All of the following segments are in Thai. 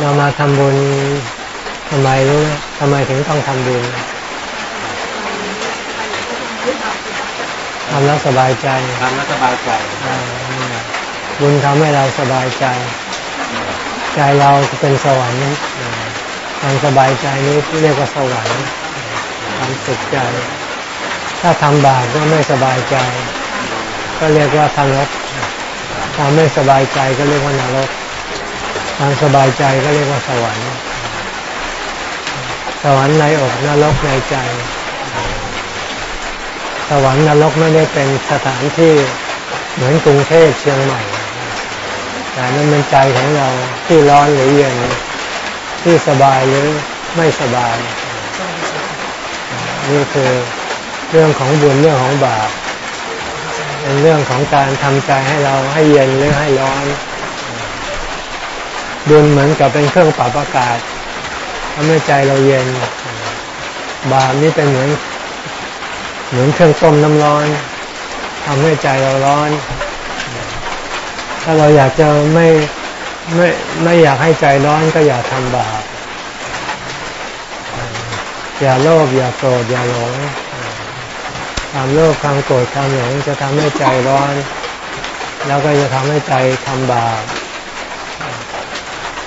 เรามาทำบุญทำไมรู้ไหมทำไมถึงต้องทำบุญทำแล้วสบายใจทำแล้วสบายใจบุญทำให้เราสบายใจ ใจเราเป็นสวรรค์ความสบายใจนี้เรียกว่าสวรรค์ความสุขใจ ถ้าทำบาปก็ไม่สบายใจ ก็เรียกว่าทางรกความไม่สบายใจก็เรียกว่านรก ความสบายใจก็เรียกว่าสวรรค์ สวรรค์ในอกนรกในใจ สวรรค์นรกไม่ได้เป็นสถานที่เหมือนกรุงเทพเชียงใหม่ แต่นั่นเป็นใจของเราที่ร้อนหรือเย็นที่สบายหรือไม่สบาย นี่คือเรื่องของบุญเรื่องของบาปเป็นเรื่องของการทำใจให้เราให้เย็นหรือให้ร้อน บุญเหมือนกับเป็นเครื่องปรับอากาศทำให้ใจเราเย็น บาปนี่เป็นเหมือน เหมือนเครื่องต้มน้ำร้อนทำให้ใจเราร้อน ถ้าเราอยากจะไม่ไม่ไม่อยากให้ใจร้อนก็อย่าทำบาป อย่าโลภอย่าโกรธอย่าหลงความโลภความโกรธความหลงจะทำให้ใจร้อน แล้วก็จะทำให้ใจทำบาป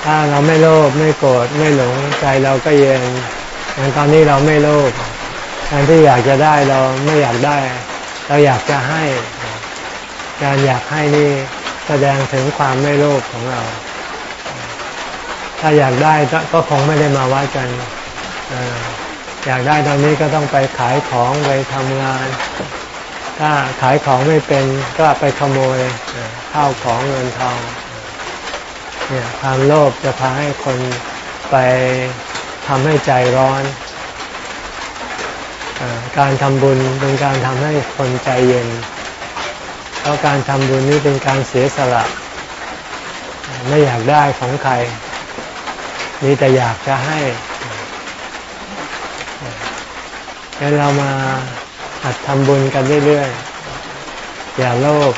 ถ้าเราไม่โลภไม่โกรธไม่หลงใจเราก็เย็นอย่างตอนนี้เราไม่โลภแทนที่อยากจะได้เราไม่อยากได้ เราอยากจะให้ การอยากให้นี่แสดงถึงความไม่โลภของเรา ถ้าอยากได้ก็คงไม่ได้มาวัดกันอยากได้ตอนนี้ก็ต้องไปขายของไปทำงาน ถ้าขายของไม่เป็นก็ไปขโมยข้าวของเงินทอง เนี่ยความโลภจะพาให้คนไปทำให้ใจร้อนอการทำบุญเป็นการทำให้คนใจเย็น เพราะการทำบุญนี้เป็นการเสียสละ ไม่อยากได้ของใคร มีแต่อยากจะให้งั้นเรามาหัดทำบุญกันเรื่อยๆ อย่าโลภ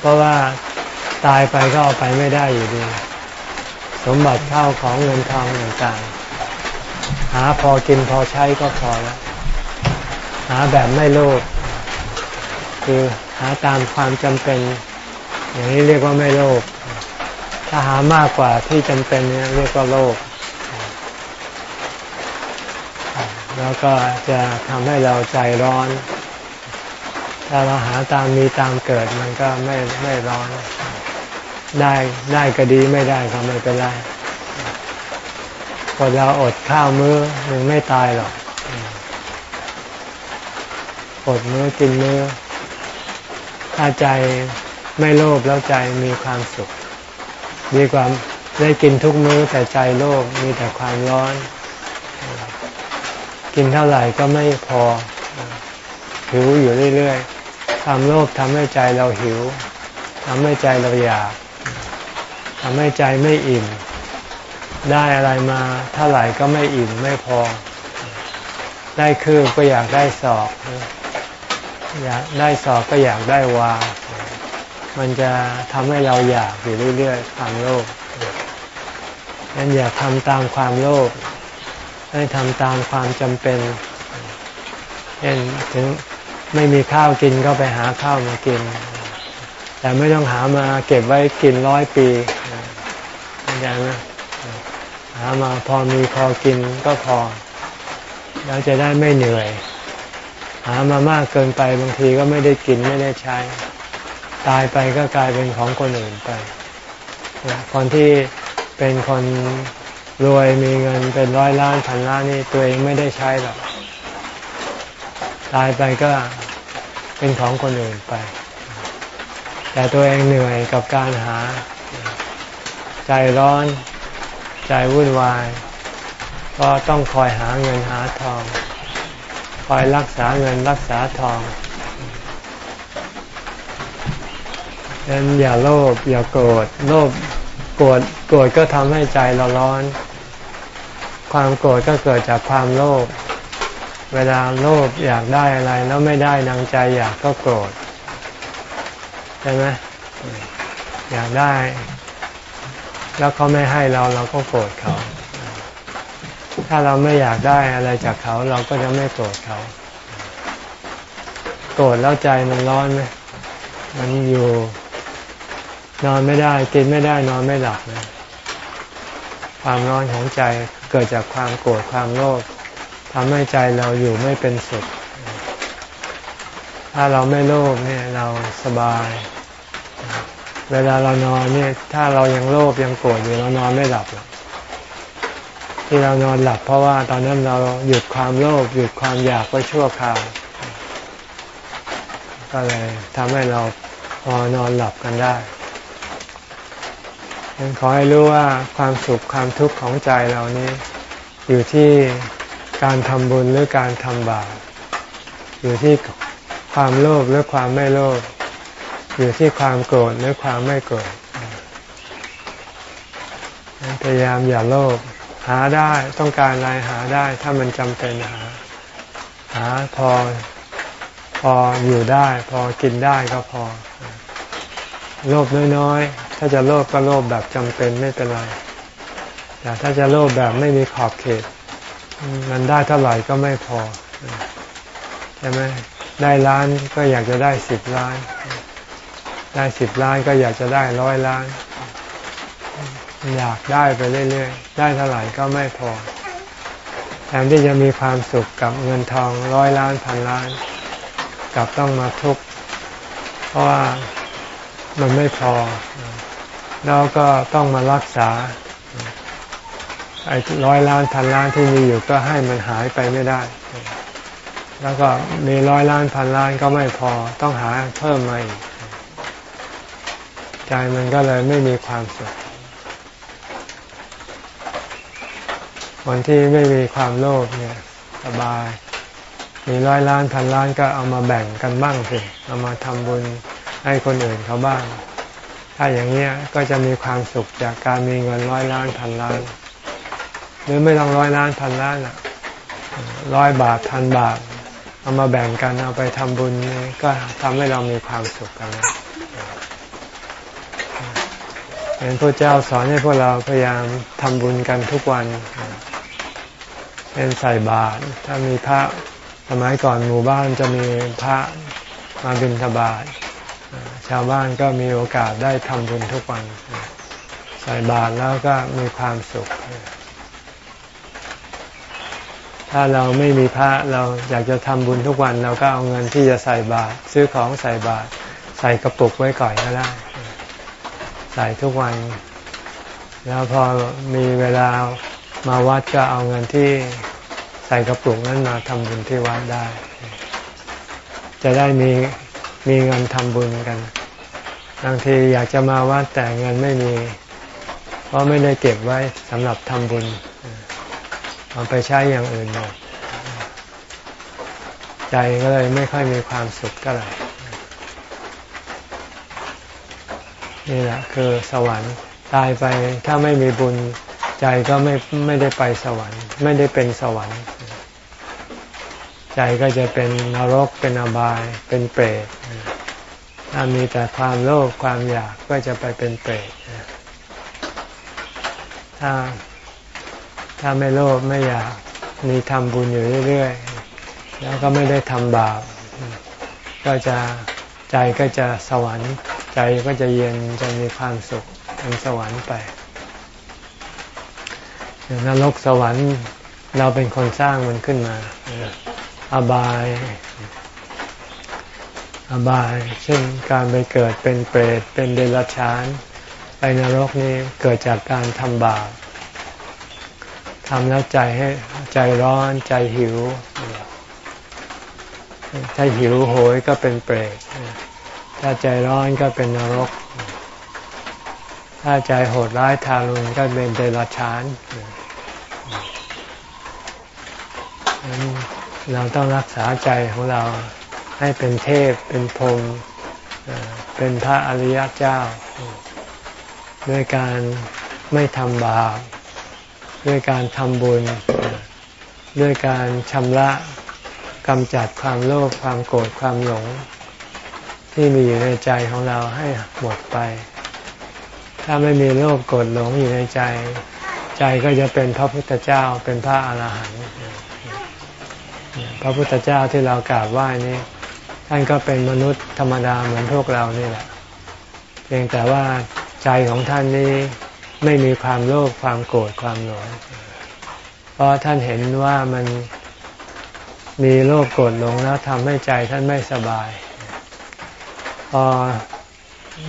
เพราะว่า ตายไปก็เอาไปไม่ได้อยู่ดี สมบัติเข้าของเงินทองต่างๆ หาพอกินพอใช้ก็พอแล้วหาแบบไม่โลภคือหาตามความจำเป็น อย่างนี้เรียกว่าไม่โลภถ้าหามากกว่าที่จำเป็นเนี่ยเรียกว่าโลภแล้วก็จะทำให้เราใจร้อน ถ้าเราหาตามมีตามเกิดมันก็ไม่ไม่ร้อน ได้ได้ก็ดีไม่ได้ก็ไม่เป็นไรพอเราอดข้าวมื้อหนึ่งไม่ตายหรอกอดมื้อกินมื้อ ถ้าใจไม่โลภแล้วใจมีความสุข ดีกว่าได้กินทุกมื้อแต่ใจโลภมีแต่ความร้อน กินเท่าไหร่ก็ไม่พอหิวอยู่เรื่อยๆความโลภทำให้ใจเราหิวทำให้ใจเราอยากำให้ใจไม่อิ่ม ได้อะไรมาเท่าไหร่ก็ไม่อิ่มไม่พอ ได้คือก็อยากได้สอบอยากได้สอบก็อยากได้วา มันจะทำให้เราอยากอยู่เรื่อยๆความโลภนั้นอย่าทำตามความโลภให้ทำตามความจำเป็นเช่นถึงไม่มีข้าวกินก็ไปหาข้าวมากิน แต่ไม่ต้องหามาเก็บไว้กินร้อยปี ใจไหมหามาพอมีพอกินก็พอ แล้วจะได้ไม่เหนื่อย หามามากเกินไปบางทีก็ไม่ได้กินไม่ได้ใช้ ตายไปก็กลายเป็นของคนอื่นไป คนที่เป็นคนรวยมีเงินเป็นร้อยล้านพันล้านนี่ตัวเองไม่ได้ใช้หรอกตายไปก็เป็นของคนอื่นไป แต่ตัวเองเหนื่อยกับการหา ใจร้อน ใจวุ่นวาย ก็ต้องคอยหาเงินหาทอง คอยรักษาเงินรักษาทองดังนั้นอย่าโลภอย่าโกรธโลภโกรธโกรธก็ทำให้ใจเราร้อน ความโกรธก็เกิดจากความโลภเวลาโลภอยากได้อะไรแล้วไม่ได้ดังใจอยากก็โกรธใช่ไหมอยากได้ แล้วเขาไม่ให้เราเราก็โกรธเขา ถ้าเราไม่อยากได้อะไรจากเขาเราก็จะไม่โกรธเขา โกรธแล้วใจมันร้อนไหมมันอยู่นอนไม่ได้ กินไม่ได้นอนไม่หลับนะความร้อนของใจเกิดจากความโกรธความโลภทำให้ใจเราอยู่ไม่เป็นสุข ถ้าเราไม่โลภเนี่ยเราสบาย เวลาเรานอนเนี่ย ถ้าเรายังโลภยังโกรธอยู่เรานอนไม่หลับที่เรานอนหลับเพราะว่าตอนนั้นเราหยุดความโลภหยุดความอยากไว้ชั่วคราวก็เลยทำให้เราพอนอนหลับกันได้ฉันขอให้รู้ว่าความสุขความทุกข์ของใจเรานี้ อยู่ที่การทำบุญหรือการทำบาปอยู่ที่ความโลภหรือความไม่โลภ อยู่ที่ความโกรธหรือความไม่โกรธพยายามอย่าโลภหาได้ต้องการอะไรหาได้ ถ้ามันจำเป็นหา หาพอพออยู่ได้ พอกินได้ก็พอ โลภน้อยๆ ถ้าจะโลภก็โลภแบบจำเป็นไม่เป็นไร แต่ถ้าจะโลภแบบไม่มีขอบเขต มันได้เท่าไหร่ก็ไม่พอ ใช่ไหมได้ล้านก็อยากจะได้สิบล้าน ได้สิบล้านก็อยากจะได้ร้อยล้าน อยากได้ไปเรื่อยๆ ได้เท่าไหร่ก็ไม่พอแทนที่จะมีความสุขกับเงินทองร้อยล้านพันล้าน กลับต้องมาทุกข์เพราะว่ามันไม่พอ แล้วก็ต้องมารักษาไอ้ร้อยล้านพันล้านที่มีอยู่ก็ให้มันหายไปไม่ได้ แล้วก็มีร้อยล้านพันล้านก็ไม่พอต้องหาเพิ่มมาอีก ใจมันก็เลยไม่มีความสุขคนที่ไม่มีความโลภเนี่ยสบาย มีร้อยล้านพันล้านก็เอามาแบ่งกันบ้างสิ เอามาทำบุญให้คนอื่นเขาบ้าง ถ้าอย่างเนี้ยก็จะมีความสุขจากการมีเงินร้อยล้านพันล้าน หรือไม่ต้องร้อยล้านพันล้านอะร้อยบาทพันบาท เอามาแบ่งกันเอาไปทำบุญนี่ก็ทำให้เรามีความสุขกันนะ เห็นพระเจ้าสอนให้พวกเราพยายามทำบุญกันทุกวันเป็นใส่บาตรถ้ามีพระสมัยก่อนหมู่บ้านจะมีพระมาบิณฑบาตชาวบ้านก็มีโอกาสได้ทำบุญทุกวัน ใส่บาตรแล้วก็มีความสุข ถ้าเราไม่มีพระเราอยากจะทำบุญทุกวัน เราก็เอาเงินที่จะใส่บาตรซื้อของใส่บาตรใส่กระปุกไว้ก่อนก็ได้ ใส่ทุกวัน แล้วพอมีเวลามาวัดก็เอาเงินที่ใส่กระปุกนั้นมาทำบุญที่วัดได้ จะได้มีมีเงินทำบุญกันบางทีอยากจะมาวัดแต่เงินไม่มี เพราะไม่ได้เก็บไว้สำหรับทำบุญเอาไปใช้อย่างอื่นหมดใจก็เลยไม่ค่อยมีความสุขก็เลย นี่แหละคือสวรรค์ตายไปถ้าไม่มีบุญใจก็ไม่ไม่ได้ไปสวรรค์ ไม่ได้เป็นสวรรค์ ใจก็จะเป็นนรกเป็นอบายเป็นเปรตถ้ามีแต่ความโลภความอยากก็จะไปเป็นเปรตถ้าถ้าไม่โลภไม่อยากมีทำบุญอยู่เรื่อยๆ แล้วก็ไม่ได้ทำบาป ก็จะใจก็จะสวรรค์ ใจก็จะเย็นจะมีความสุขเป็นสวรรค์ไปนรกสวรรค์เราเป็นคนสร้างมันขึ้นมาอบาย อบาย เช่นการไปเกิดเป็นเปรตเป็นเดรัจฉานไปนรกนี่เกิดจากการทำบาปทำแล้วใจให้ใจร้อนใจหิว ถ้าหิวโหยก็เป็นเปรต ถ้าใจร้อนก็เป็นนรก ถ้าใจโหดร้ายทารุณก็เป็นเดรัจฉานเราต้องรักษาใจของเราให้เป็นเทพ เป็นพรหมเป็นพระอริยเจ้า ด้วยการไม่ทำบาปด้วยการทำบุญ ด้วยการชำระกำจัดความโลภความโกรธความหลง ที่มีอยู่ในใจของเราให้หมดไป ถ้าไม่มีโลภโกรธหลงอยู่ในใจ ใจก็จะเป็นพระพุทธเจ้าเป็นพระอาหารหันต์พระพุทธเจ้าที่เรากราบไหว้นี้ท่านก็เป็นมนุษย์ธรรมดาเหมือนพวกเรานี่แหละ เพียงแต่ว่าใจของท่านนี้ไม่มีความโลภความโกรธความหลงเพราะท่านเห็นว่ามันมีโลภโกรธหลงแล้วทำให้ใจท่านไม่สบาย อ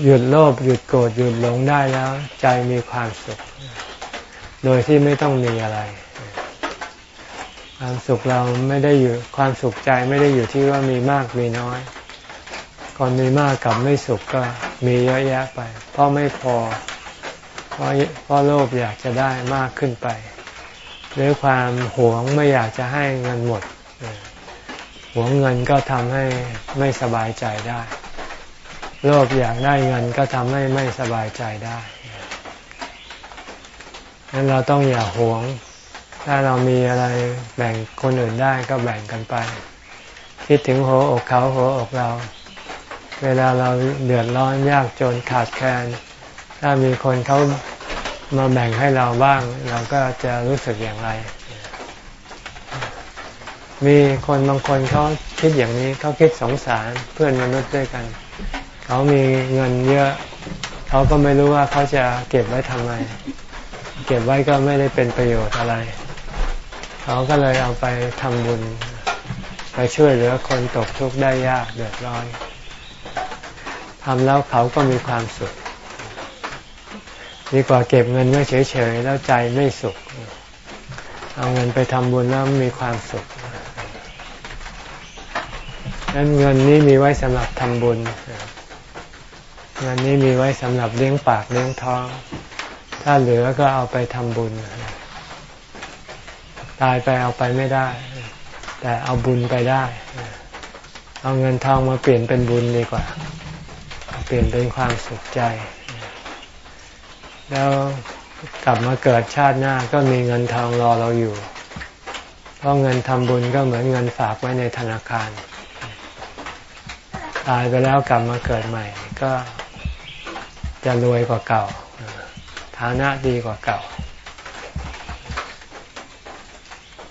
หยุดโลภหยุดโกรธหยุดหลงได้แล้ว ใจมีความสุข โดยที่ไม่ต้องมีอะไร ความสุขเราไม่ได้อยู่ความสุขใจไม่ได้อยู่ที่ว่ามีมากมีน้อยก่อนมีมากกับไม่สุขก็มีเยอะแยะไป เพราะไม่พอ เพราะเพราะโลภอยากจะได้มากขึ้นไปหรือความหวงไม่อยากจะให้เงินหมดหวงเงินก็ทำให้ไม่สบายใจได้ โลภอยากได้เงินก็ทำให้ไม่สบายใจได้งั้นเราต้องอย่าหวง ถ้าเรามีอะไรแบ่งคนอื่นได้ก็แบ่งกันไป คิดถึงหัวอกเขาหัวอกเรา เวลาเราเดือดร้อนยากจนขาดแคลน ถ้ามีคนเขามาแบ่งให้เราบ้าง เราก็จะรู้สึกอย่างไร มีคนบางคนเขาคิดอย่างนี้เขาคิดสงสารเพื่อนมนุษย์ด้วยกันเขามีเงินเยอะเขาก็ไม่รู้ว่าเขาจะเก็บไว้ทำไม เก็บไว้ก็ไม่ได้เป็นประโยชน์อะไร เขาก็เลยเอาไปทำบุญ ไปช่วยเหลือคนตกทุกข์ได้ยากเดือดร้อนทำแล้วเขาก็มีความสุขดีกว่าเก็บเงินไว้เฉยๆแล้วใจไม่สุข เอาเงินไปทำบุญแล้วมีความสุขนั้นเงินนี้มีไว้สำหรับทำบุญ เงินนี้มีไว้สำหรับเลี้ยงปากเลี้ยงท้อง ถ้าเหลือก็เอาไปทำบุญ ตายไปเอาไปไม่ได้ แต่เอาบุญไปได้ เอาเงินทองมาเปลี่ยนเป็นบุญดีกว่า เปลี่ยนเป็นความสุขใจ แล้วกลับมาเกิดชาติหน้าก็มีเงินทองรอเราอยู่ เพราะเงินทำบุญก็เหมือนเงินฝากไว้ในธนาคาร ตายไปแล้วกลับมาเกิดใหม่ ก็ จะรวยกว่าเก่า ฐานะดีกว่าเก่า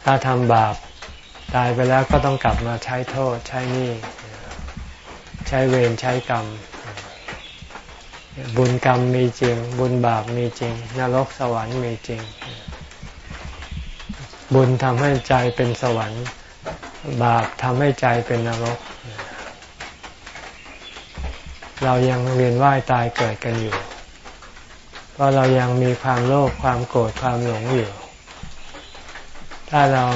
ถ้าทำบาปตายไปแล้วก็ต้องกลับมาใช้โทษ ใช้หนี้ใช้เวรใช้กรรม บุญกรรมมีจริง บุญบาปมีจริง นรกสวรรค์มีจริง บุญทำให้ใจเป็นสวรรค์ บาปทำให้ใจเป็นนรก เรายังเวียนว่ายตายเกิดกันอยู่ เพราะเรายังมีความโลภความโกรธความหลงอยู่ ถ้าเรา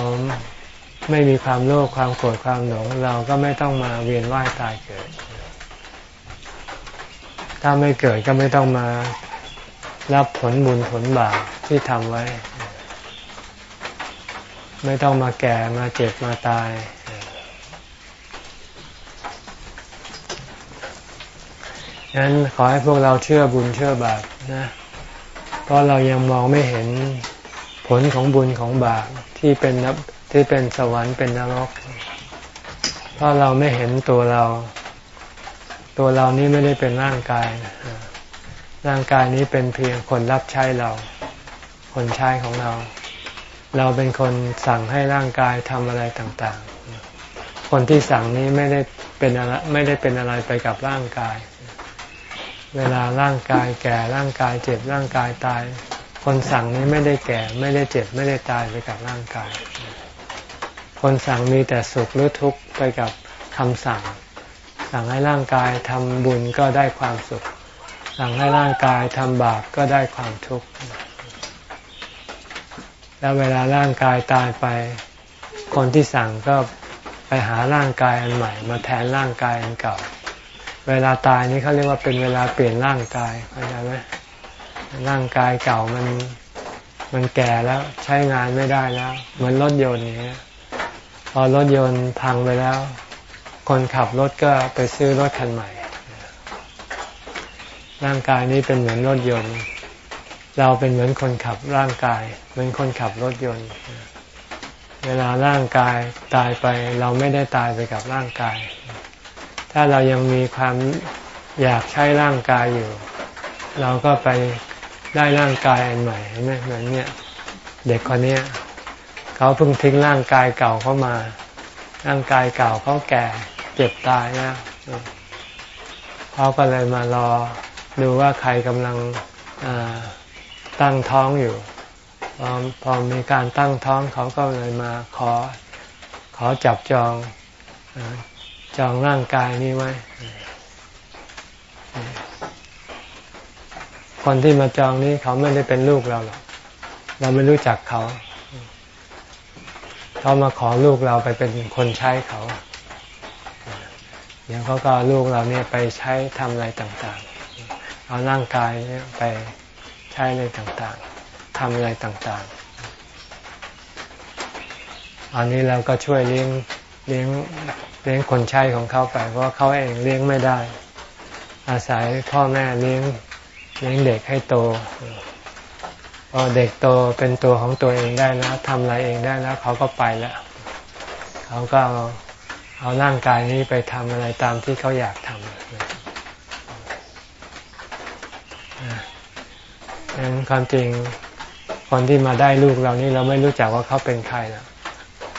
ไม่มีความโลภความโกรธความหลง เราก็ไม่ต้องมาเวียนว่ายตายเกิด ถ้าไม่เกิดก็ไม่ต้องมารับผลบุญผลบาปที่ทำไว้ ไม่ต้องมาแก่มาเจ็บมาตาย งั้นขอให้พวกเราเชื่อบุญเชื่อบาปนะ เพราะเรายังมองไม่เห็นผลของบุญของบาปที่เป็นที่เป็นสวรรค์เป็นนรก เพราะเราไม่เห็นตัวเรา ตัวเรานี้ไม่ได้เป็นร่างกาย ร่างกายนี้เป็นเพียงคนรับใช้เรา คนใช้ของเรา เราเป็นคนสั่งให้ร่างกายทำอะไรต่างๆ คนที่สั่งนี้ไม่ได้เป็นอะไรไม่ได้เป็นอะไรไปกับร่างกาย เวลาร่างกายแก่ร่างกายเจ็บร่างกายตาย คนสั่งนี้ไม่ได้แก่ไม่ได้เจ็บไม่ได้ตายไปกับร่างกาย คนสั่งมีแต่สุขหรือทุกข์ไปกับคำสั่ง สั่งให้ร่างกายทำบุญก็ได้ความสุข สั่งให้ร่างกายทำบาปก็ได้ความทุกข์แล้วเวลาร่างกายตายไป คนที่สั่งก็ไปหาร่างกายอันใหม่ มาแทนร่างกายอันเก่า เวลาตายนี่เขาเรียกว่าเป็นเวลาเปลี่ยนร่างกายเข้าใจไหมร่างกายเก่ามันมันแก่แล้วใช้งานไม่ได้แล้วเหมือนรถยนต์อย่างเงี้ยพอรถยนต์พังไปแล้ว คนขับรถก็ไปซื้อรถคันใหม่ ร่างกายนี้เป็นเหมือนรถยนต์ เราเป็นเหมือนคนขับร่างกาย เหมือนคนขับรถยนต์ เวลาร่างกายตายไป เราไม่ได้ตายไปกับร่างกาย ถ้าเรายังมีความอยากใช้ร่างกายอยู่ เราก็ไปได้ร่างกายอันใหม่เห็นไหมเหมือนเนี่ยเด็กคนนี้เขาเพิ่งทิ้งร่างกายเก่าเข้ามา ร่างกายเก่าเขาแก่เจ็บตายนะเขาก็เลยมารอดูว่าใครกำลังตั้งท้องอยู่พอพอมีการตั้งท้องเขาก็เลยมาขอขอจับจอง จองร่างกายนี้ไว้ คนที่มาจองนี้เขาไม่ได้เป็นลูกเราหรอก เราไม่รู้จักเขา เขามาขอลูกเราไปเป็นคนใช้เขาเดี๋ยวเขาก็ลูกเราเนี่ยไปใช้ทำอะไรต่าง ๆ เอาร่างกายเนี่ยไปใช้อะไรต่างๆทำอะไรต่างๆ อันนี้เราก็ช่วยเลี้ยงเลี้ยง เลี้ยงคนใช้ของเขาไป เพราะเขาเองเลี้ยงไม่ได้ อาศัยพ่อแม่เลี้ยงเลี้ยงเด็กให้โตพอเด็กโตเป็นตัวของตัวเองได้แล้วทำอะไรเองได้แล้ว เขาก็ไปแล้วเขาก็เอาเอาร่างกายนี้ไปทำอะไรตามที่เขาอยากทำดังนั้นความจริงคนที่มาได้ลูกเรานี่เราไม่รู้จักว่าเขาเป็นใครแล้ว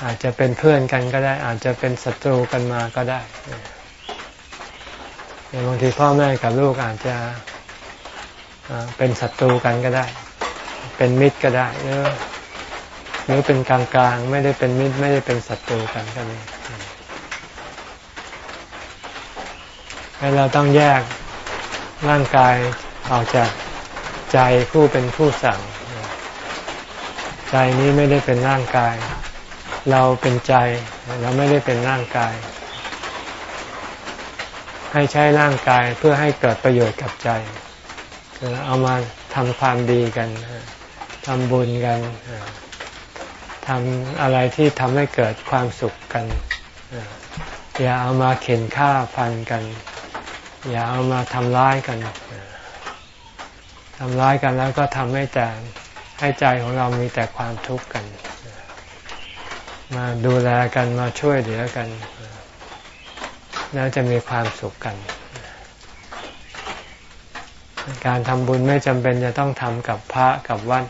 อาจจะเป็นเพื่อนกันก็ได้ อาจจะเป็นศัตรูกันมาก็ได้บางทีพ่อแม่กับลูกอาจจะเป็นศัตรูกันก็ได้ เป็นมิตรก็ได้หรือหรือเป็นกลางกลางไม่ได้เป็นมิตรไม่ได้เป็นศัตรูกันก็มีให้เราต้องแยกร่างกายออกจากใจผู้เป็นผู้สั่ง ใจนี้ไม่ได้เป็นร่างกาย เราเป็นใจ เราไม่ได้เป็นร่างกาย ให้ใช้ร่างกายเพื่อให้เกิดประโยชน์กับใจเอามาทำความดีกันทำบุญกันทำอะไรที่ทำให้เกิดความสุขกัน อย่าเอามาเข็นฆ่าฟันกัน อย่าเอามาทำร้ายกันทำร้ายกันแล้วก็ทำให้แต่ให้ใจของเรามีแต่ความทุกข์กัน มาดูแลกันมาช่วยเหลือกัน แล้วจะมีความสุขกัน การทำบุญไม่จำเป็นจะต้องทำกับพระกับวัด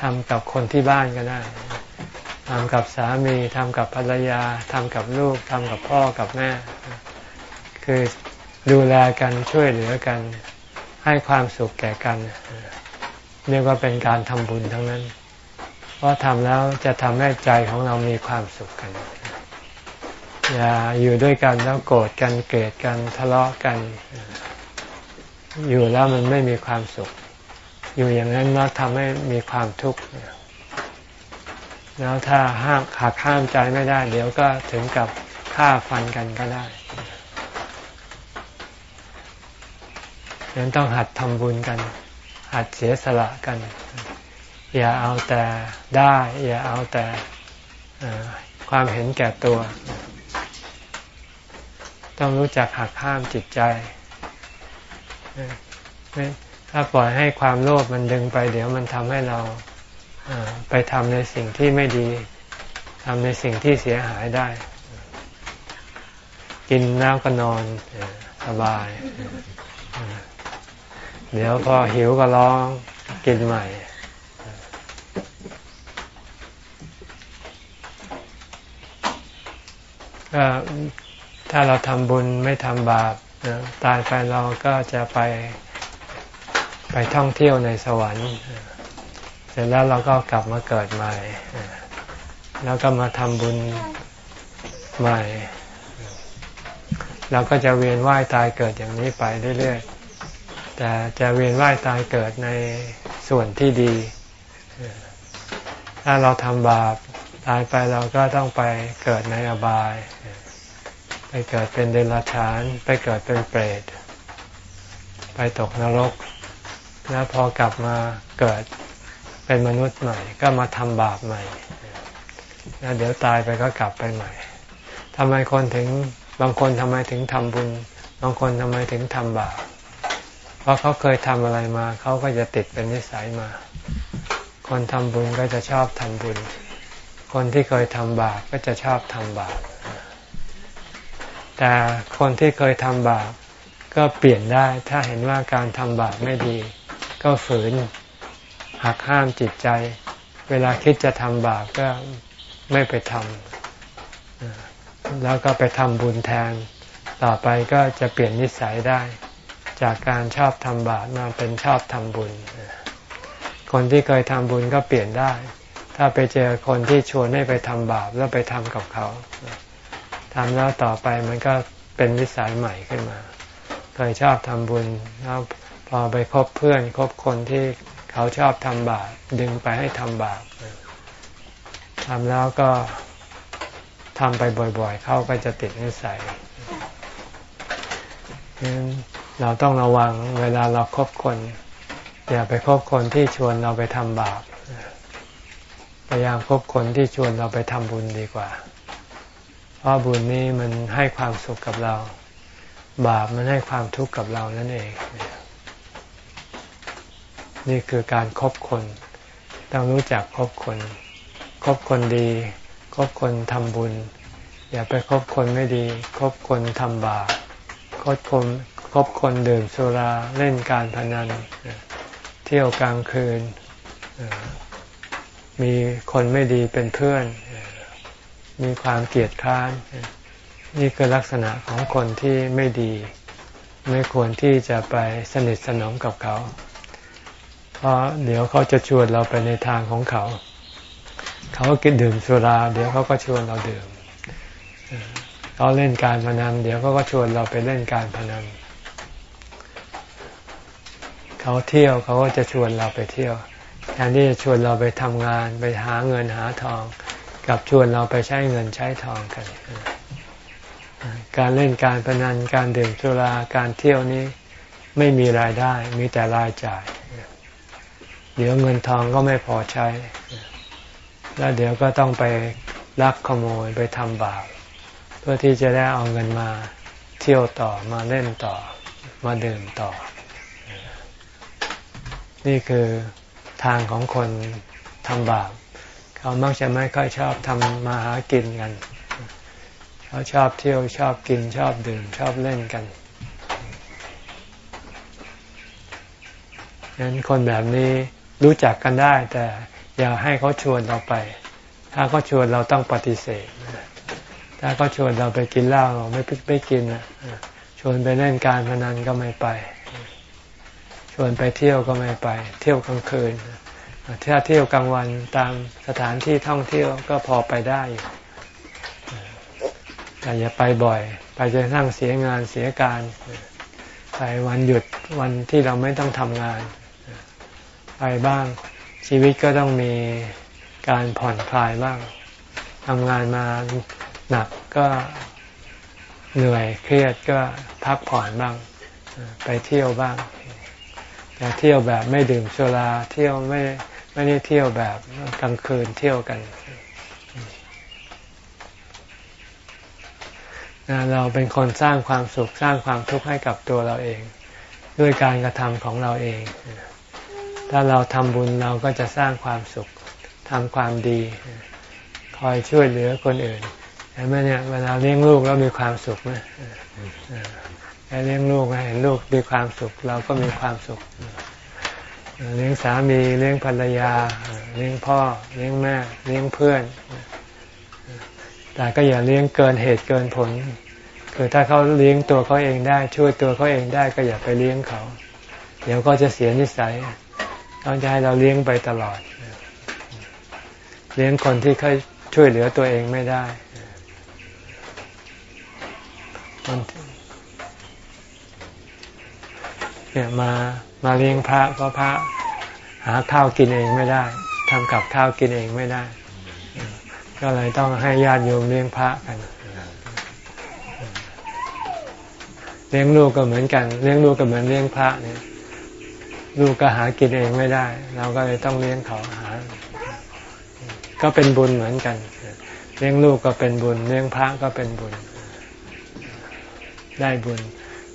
ทำกับคนที่บ้านก็ได้ทำกับสามีทำกับภรรยาทำกับลูกทำกับพ่อกับแม่ คือดูแลกันช่วยเหลือกัน ให้ความสุขแก่กัน เรียกว่าเป็นการทำบุญทั้งนั้น เพราะทำแล้วจะทำให้ใจของเรามีความสุขกัน อย่าอยู่ด้วยกันแล้วโกรธกันเกลียดกันทะเลาะกัน อยู่แล้วมันไม่มีความสุข อยู่อย่างนั้นมักทำให้มีความทุกข์แล้วถ้าห้ามขาดห้ามใจไม่ได้ เดี๋ยวก็ถึงกับฆ่าฟันกันก็ได้ยังต้องหัดทำบุญกัน หัดเสียสละกัน อย่าเอาแต่ได้ อย่าเอาแต่ความเห็นแก่ตัว ต้องรู้จักหักห้ามจิตใจถ้าปล่อยให้ความโลภมันดึงไป เดี๋ยวมันทำให้เราไปทำในสิ่งที่ไม่ดีทำในสิ่งที่เสียหายได้ กินแล้วก็นอนสบาย เดี๋ยวพอหิวก็ร้องกินใหม่ ก็ถ้าเราทำบุญไม่ทำบาปตายไปเราก็จะไปไปท่องเที่ยวในสวรรค์ เสร็จแล้วเราก็กลับมาเกิดใหม่ แล้วก็มาทำบุญใหม่ เราก็จะเวียนว่ายตายเกิดอย่างนี้ไปเรื่อยๆ แต่จะเวียนว่ายตายเกิดในส่วนที่ดี ถ้าเราทำบาป ตายไปเราก็ต้องไปเกิดในอบาย ไปเกิดเป็นเดรัจฉาน ไปเกิดเป็นเปรต ไปตกนรก แล้วพอกลับมาเกิดเป็นมนุษย์ใหม่ ก็มาทำบาปใหม่ แล้วเดี๋ยวตายไปก็กลับไปใหม่ทำไมคนถึงบางคนทำไมถึงทำบุญ บางคนทำไมถึงทำบาป เพราะเขาเคยทำอะไรมา เขาก็จะติดเป็นนิสัยมา คนทำบุญก็จะชอบทำบุญ คนที่เคยทำบาปก็จะชอบทำบาป แต่คนที่เคยทำบาปก็เปลี่ยนได้ ถ้าเห็นว่าการทำบาปไม่ดี ก็ฝืนหักห้ามจิตใจ เวลาคิดจะทำบาปก็ไม่ไปทำแล้วก็ไปทำบุญแทน ต่อไปก็จะเปลี่ยนนิสัยได้ จากการชอบทำบาปมาเป็นชอบทำบุญ คนที่เคยทำบุญก็เปลี่ยนได้ ถ้าไปเจอคนที่ชวนให้ไปทำบาปแล้วไปทำกับเขาทำแล้วต่อไปมันก็เป็นนิสัยใหม่ขึ้นมา เคยชอบทำบุญแล้วพอไปคบเพื่อนคบคนที่เขาชอบทำบาปดึงไปให้ทำบาปทำแล้วก็ทำไปบ่อยๆ เขาก็จะติดนิสัยนั่นเราต้องระวังเวลาเราครบคน อย่าไปคบคนที่ชวนเราไปทำบาป พยายามคบคนที่ชวนเราไปทำบุญดีกว่า เพราะบุญนี้มันให้ความสุขกับเรา บาปมันให้ความทุกข์กับเรานั่นเอง นี่คือการครบคน ต้องรู้จักคบคน คบคนดีคบคนทำบุญ อย่าไปคบคนไม่ดี คบคนทำบาปคบคนคบคนดื่มสุราเล่นการพนันเที่ยวกลางคืน มีคนไม่ดีเป็นเพื่อน มีความเกลียดค้าน นี่คือลักษณะของคนที่ไม่ดี ไม่ควรที่จะไปสนิทสนมกับเขา เพราะเดี๋ยวเขาจะชวนเราไปในทางของเขา เขากินดื่มสุรา เดี๋ยวเขาก็ชวนเราดื่ม เขาเล่นการพนันเดี๋ยวเขาก็ชวนเราไปเล่นการพนันเขาเที่ยวเขาก็จะชวนเราไปเที่ยว แทนที่จะชวนเราไปทำงานไปหาเงินหาทอง กับชวนเราไปใช้เงินใช้ทองกัน การเล่นการพนันการดื่มสุราการเที่ยวนี้ไม่มีรายได้มีแต่รายจ่าย เดี๋ยวเงินทองก็ไม่พอใช้ แล้วเดี๋ยวก็ต้องไปลักขโมยไปทำบาปเพื่อที่จะได้เอาเงินมาเที่ยวต่อมาเล่นต่อมาดื่มต่อ นี่คือ ทางของคนทำบาป เขามักจะไม่ค่อยชอบทำมาหากินกัน เขาชอบเที่ยวชอบกินชอบดื่มชอบเล่นกันฉะนั้นคนแบบนี้รู้จักกันได้ แต่อย่าให้เขาชวนเราไป ถ้าเขาชวนเราต้องปฏิเสธ ถ้าเขาชวนเราไปกินเหล้าเราไม่ไม่กินชวนไปเล่นการพนันก็ไม่ไป วนไปเที่ยวก็ไม่ไป เที่ยวกลางคืนถ้าเที่ยวกลางวันตามสถานที่ท่องเที่ยวก็พอไปได้แต่อย่าไปบ่อย ไปจะนั่งเสียงานเสียการไปวันหยุดวันที่เราไม่ต้องทำงาน ไปบ้างชีวิตก็ต้องมีการผ่อนคลายบ้างทำงานมาหนักก็เหนื่อยเครียดก็พักผ่อนบ้าง ไปเที่ยวบ้าง แต่เที่ยวแบบไม่ดื่มสุราเที่ยวไม่ไม่ได้เที่ยวแบบกลางคืนเที่ยวกันเราเป็นคนสร้างความสุขสร้างความทุกข์ให้กับตัวเราเอง ด้วยการกระทำของเราเอง ถ้าเราทำบุญเราก็จะสร้างความสุขทำความดี คอยช่วยเหลือคนอื่นเห็นไหมเนี่ยเวลาเลี้ยงลูกแล้วมีความสุขไหม เลี้ยงลูกเห็นลูกมีความสุข เราก็มีความสุข เลี้ยงสามีเลี้ยงภรรยา เลี้ยงพ่อ เลี้ยงแม่เลี้ยงเพื่อน แต่ก็อย่าเลี้ยงเกินเหตุเกินผล คือถ้าเขาเลี้ยงตัวเขาเองได้ ช่วยตัวเขาเองได้ก็อย่าไปเลี้ยงเขา เดี๋ยวก็จะเสียนิสัยต้องจะให้เราเลี้ยงไปตลอด เลี้ยงคนที่เขาช่วยเหลือตัวเองไม่ได้ เนี่ยมามาเลี้ยงพระเพราะพระหาข้าวกินเองไม่ได้ทำกับข้าวกินเองไม่ได้ ก็เลยต้องให้ญาติโยมเลี้ยงพระกัน เลี้ยงลูกก็เหมือนกัน เลี้ยงลูกก็เหมือนเลี้ยงพระเนี่ยลูกก็หากินเองไม่ได้ เราก็เลยต้องเลี้ยงเขาหา ก็เป็นบุญเหมือนกัน เลี้ยงลูกก็เป็นบุญ เลี้ยงพระก็เป็นบุญ ได้บุญ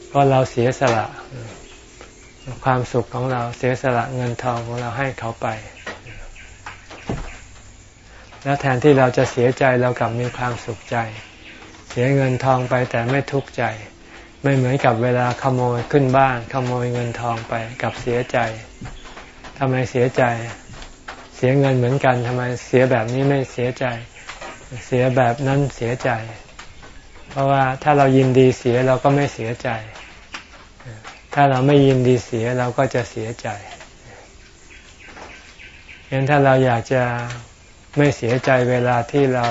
เพราะเราเสียสละ ความสุขของเราเสียสละเงินทองของเราให้เขาไป แล้วแทนที่เราจะเสียใจเรากลับมีความสุขใจ เสียเงินทองไปแต่ไม่ทุกข์ใจ ไม่เหมือนกับเวลาขโมยขึ้นบ้าน ขโมยเงินทองไปกับเสียใจทำไมเสียใจ เสียเงินเหมือนกันทำไมเสียแบบนี้ไม่เสียใจ เสียแบบนั้นเสียใจ เพราะว่าถ้าเรายินดีเสียเราก็ไม่เสียใจ ถ้าเราไม่ยินดีเสียเราก็จะเสียใจงั้นถ้าเราอยากจะไม่เสียใจเวลาที่เรา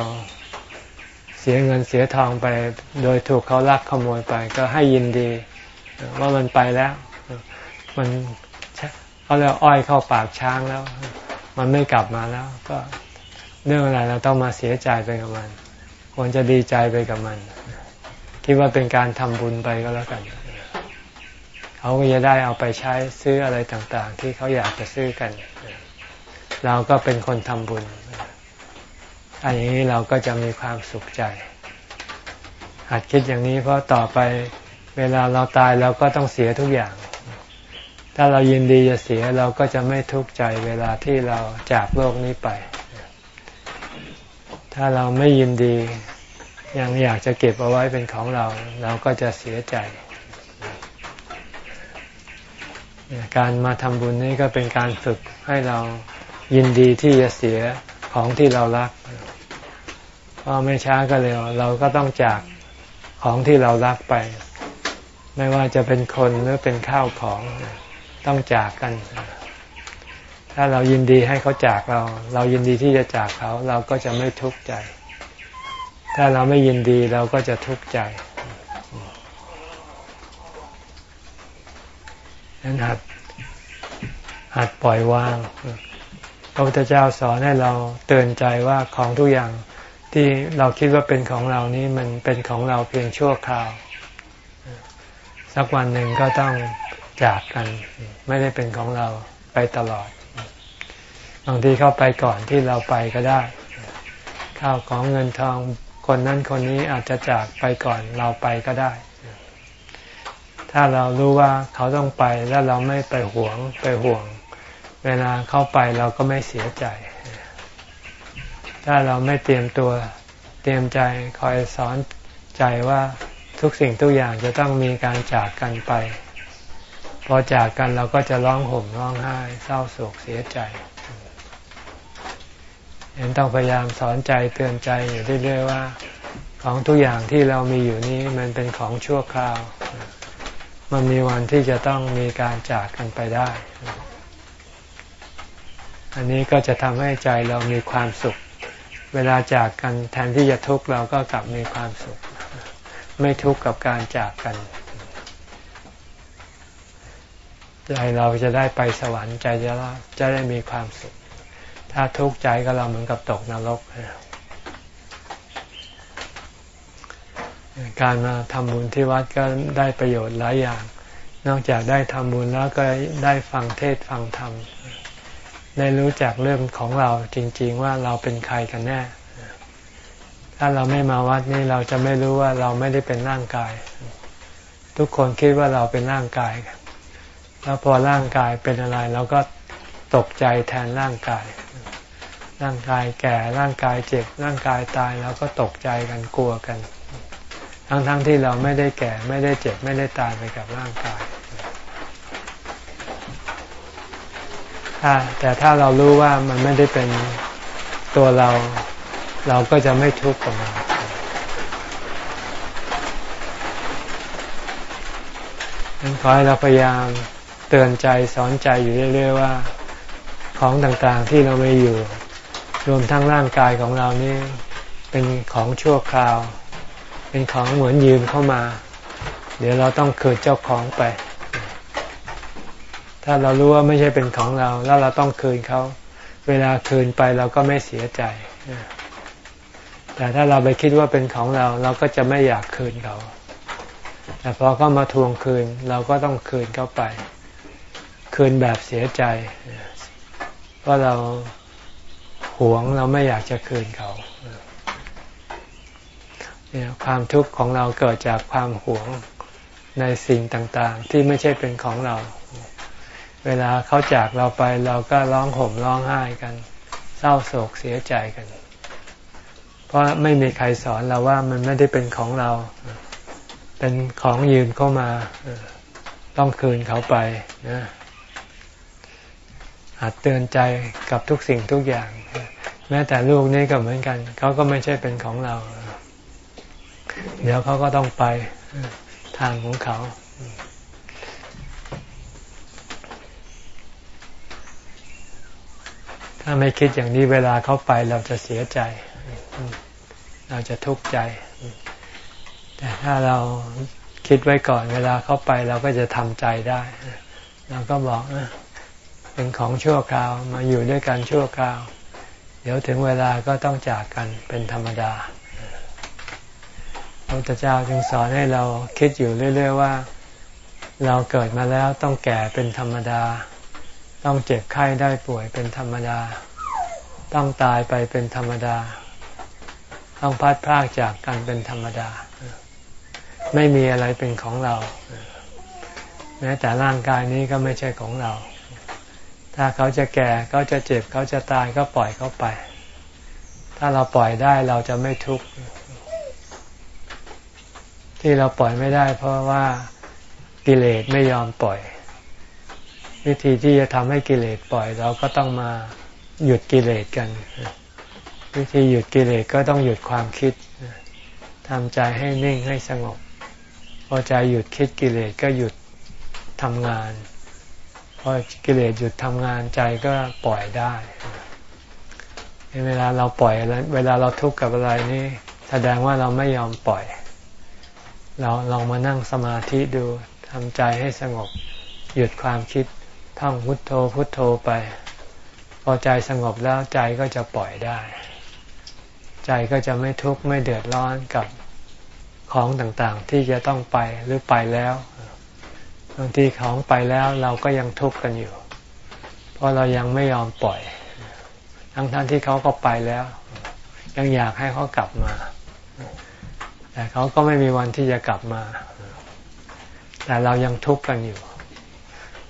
เสียเงินเสียทองไป โดยถูกเขาลักขโมยไป ก็ให้ยินดี ว่ามันไปแล้ว มันเขาเรียกอ้อยเข้าปากช้างแล้ว มันไม่กลับมาแล้ว ก็เรื่องอะไรเราต้องมาเสียใจไปกับมันควรจะดีใจไปกับมัน คิดว่าเป็นการทำบุญไปก็แล้วกัน เขาก็จะได้เอาไปใช้ซื้ออะไรต่างๆ ที่เขาอยากจะซื้อกัน เราก็เป็นคนทำบุญอันนี้เราก็จะมีความสุขใจหัดคิดอย่างนี้เพราะต่อไปเวลาเราตายเราก็ต้องเสียทุกอย่าง ถ้าเรายินดีจะเสียเราก็จะไม่ทุกข์ใจเวลาที่เราจากโลกนี้ไป ถ้าเราไม่ยินดียังอยากจะเก็บเอาไว้เป็นของเรา เราก็จะเสียใจ การมาทำบุญนี่ก็เป็นการฝึกให้เรายินดีที่จะเสียของที่เรารักเพอไม่ช้าก็เร็ว เราก็ต้องจากของที่เรารักไป ไม่ว่าจะเป็นคนหรือเป็นข้าวของต้องจากกัน ถ้าเรายินดีให้เขาจากเรา เรายินดีที่จะจากเขา เราก็จะไม่ทุกข์ใจ ถ้าเราไม่ยินดีเราก็จะทุกข์ใจ นั้นหัดหัดปล่อยวาง พระพุทธเจ้าสอนให้เราเตือนใจว่าของทุกอย่างที่เราคิดว่าเป็นของเรานี้มันเป็นของเราเพียงชั่วคราว สักวันหนึ่งก็ต้องจากกัน ไม่ได้เป็นของเราไปตลอด บางทีเข้าไปก่อนที่เราไปก็ได้ ข้าวของเงินทองคนนั้นคนนี้อาจจะจากไปก่อนเราไปก็ได้ ถ้าเรารู้ว่าเขาต้องไปแล้วเราไม่ไปหวงไปห่วง เวลาเข้าไปเราก็ไม่เสียใจ ถ้าเราไม่เตรียมตัวเตรียมใจคอยสอนใจว่าทุกสิ่งทุกอย่างจะต้องมีการจากกันไป พอจากกันเราก็จะร้องห่มร้องไห้เศร้าโศกเสียใจเห็นต้องพยายามสอนใจเตือนใจอยู่เรื่อยๆว่า ของทุกอย่างที่เรามีอยู่นี้มันเป็นของชั่วคราว มันมีวันที่จะต้องมีการจากกันไปได้ อันนี้ก็จะทำให้ใจเรามีความสุข เวลาจากกันแทนที่จะทุกข์เราก็กลับมีความสุข ไม่ทุกข์กับการจากกัน ใจเราจะได้ไปสวรรค์ใจจะจะได้มีความสุข ถ้าทุกข์ใจก็เราเหมือนกับตกนรก การมาทำบุญที่วัดก็ได้ประโยชน์หลายอย่าง นอกจากได้ทำบุญแล้วก็ได้ฟังเทศฟังธรรม ได้รู้จักเรื่องของเราจริง ๆ ว่าเราเป็นใครกันแน่ ถ้าเราไม่มาวัดนี่เราจะไม่รู้ว่าเราไม่ได้เป็นร่างกาย ทุกคนคิดว่าเราเป็นร่างกายแล้วพอร่างกายเป็นอะไรเราก็ตกใจแทนร่างกาย ร่างกายแก่ร่างกายเจ็บร่างกายตายเราก็ตกใจกันกลัวกัน ทั้งๆทที่เราไม่ได้แก่ไม่ได้เจ็บไม่ได้ตายไปกับร่างกายแต่ถ้าเรารู้ว่ามันไม่ได้เป็นตัวเรา เราก็จะไม่ทุกข์กับมันฉันขอให้เราพยายามเตือนใจสอนใจอยู่เรื่อย ๆ ว่าของต่างๆที่เราไม่อยู่ รวมทั้งร่างกายของเรานี่เป็นของชั่วคราว เป็นของเหมือนยืมเข้ามา เดี๋ยวเราต้องคืนเจ้าของไป ถ้าเรารู้ว่าไม่ใช่เป็นของเรา แล้วเราต้องคืนเขา เวลาคืนไปเราก็ไม่เสียใจ แต่ถ้าเราไปคิดว่าเป็นของเรา เราก็จะไม่อยากคืนเขาแต่พอเขามาทวงคืน เราก็ต้องคืนเขาไป คืนแบบเสียใจเพราะเราหวงเราไม่อยากจะคืนเขา ความทุกข์ของเราเกิดจากความหวงในสิ่งต่างๆ ที่ไม่ใช่เป็นของเรา เวลาเขาจากเราไปเราก็ร้องห่มร้องไห้กัน เศร้าโศกเสียใจกัน เพราะไม่มีใครสอนเราว่ามันไม่ได้เป็นของเรา เป็นของยืมเข้ามาต้องคืนเขาไปนะหัดเตือนใจกับทุกสิ่งทุกอย่าง แม้แต่ลูกนี่ก็เหมือนกัน เขาก็ไม่ใช่เป็นของเราเเดี๋ยวเขาก็ต้องไปทางของเขา ถ้าไม่คิดอย่างนี้เวลาเขาไปเราจะเสียใจ เราจะทุกข์ใจ แต่ถ้าเราคิดไว้ก่อนเวลาเขาไปเราก็จะทำใจได้ เราก็บอกเป็นของชั่วคราวมาอยู่ด้วยกันชั่วคราว เดี๋ยวถึงเวลาก็ต้องจากกันเป็นธรรมดา ระพุทธเจ้าจึงสอนให้เราคิดอยู่เรื่อย ๆ ว่า เราเกิดมาแล้วต้องแก่เป็นธรรมดา ต้องเจ็บไข้ได้ป่วยเป็นธรรมดา ต้องตายไปเป็นธรรมดา ต้องพัดพรากจากกันเป็นธรรมดา ไม่มีอะไรเป็นของเรา แม้แต่ร่างกายนี้ก็ไม่ใช่ของเรา ถ้าเขาจะแก่เขาจะเจ็บเขาจะตายก็ปล่อยเขาไป ถ้าเราปล่อยได้เราจะไม่ทุกข์ ที่เราปล่อยไม่ได้ เพราะว่ากิเลสไม่ยอมปล่อย วิธีที่จะทำให้กิเลสปล่อย เราก็ต้องมาหยุดกิเลสกัน วิธีหยุดกิเลสก็ต้องหยุดความคิดทำใจให้นิ่งให้สงบพอใจหยุดคิดกิเลสก็หยุดทำงานพอกิเลสหยุดทำงานใจก็ปล่อยได้เวลาเราปล่อยเวลาเราทุกข์กับอะไรนี่แสดงว่าเราไม่ยอมปล่อย เราลองมานั่งสมาธิดูทำใจให้สงบ หยุดความคิดท่องพุทโธพุทโธไป พอใจสงบแล้วใจก็จะปล่อยได้ ใจก็จะไม่ทุกข์ไม่เดือดร้อนกับของต่างๆ ที่จะต้องไปหรือไปแล้วบางทีของไปแล้วเราก็ยังทุกข์กันอยู่ เพราะเรายังไม่ยอมปล่อย ทั้งท่านที่เขาก็ไปแล้ว ยังอยากให้เขากลับมา แต่เขาก็ไม่มีวันที่จะกลับมา แต่เรายังทุกข์กันอยู่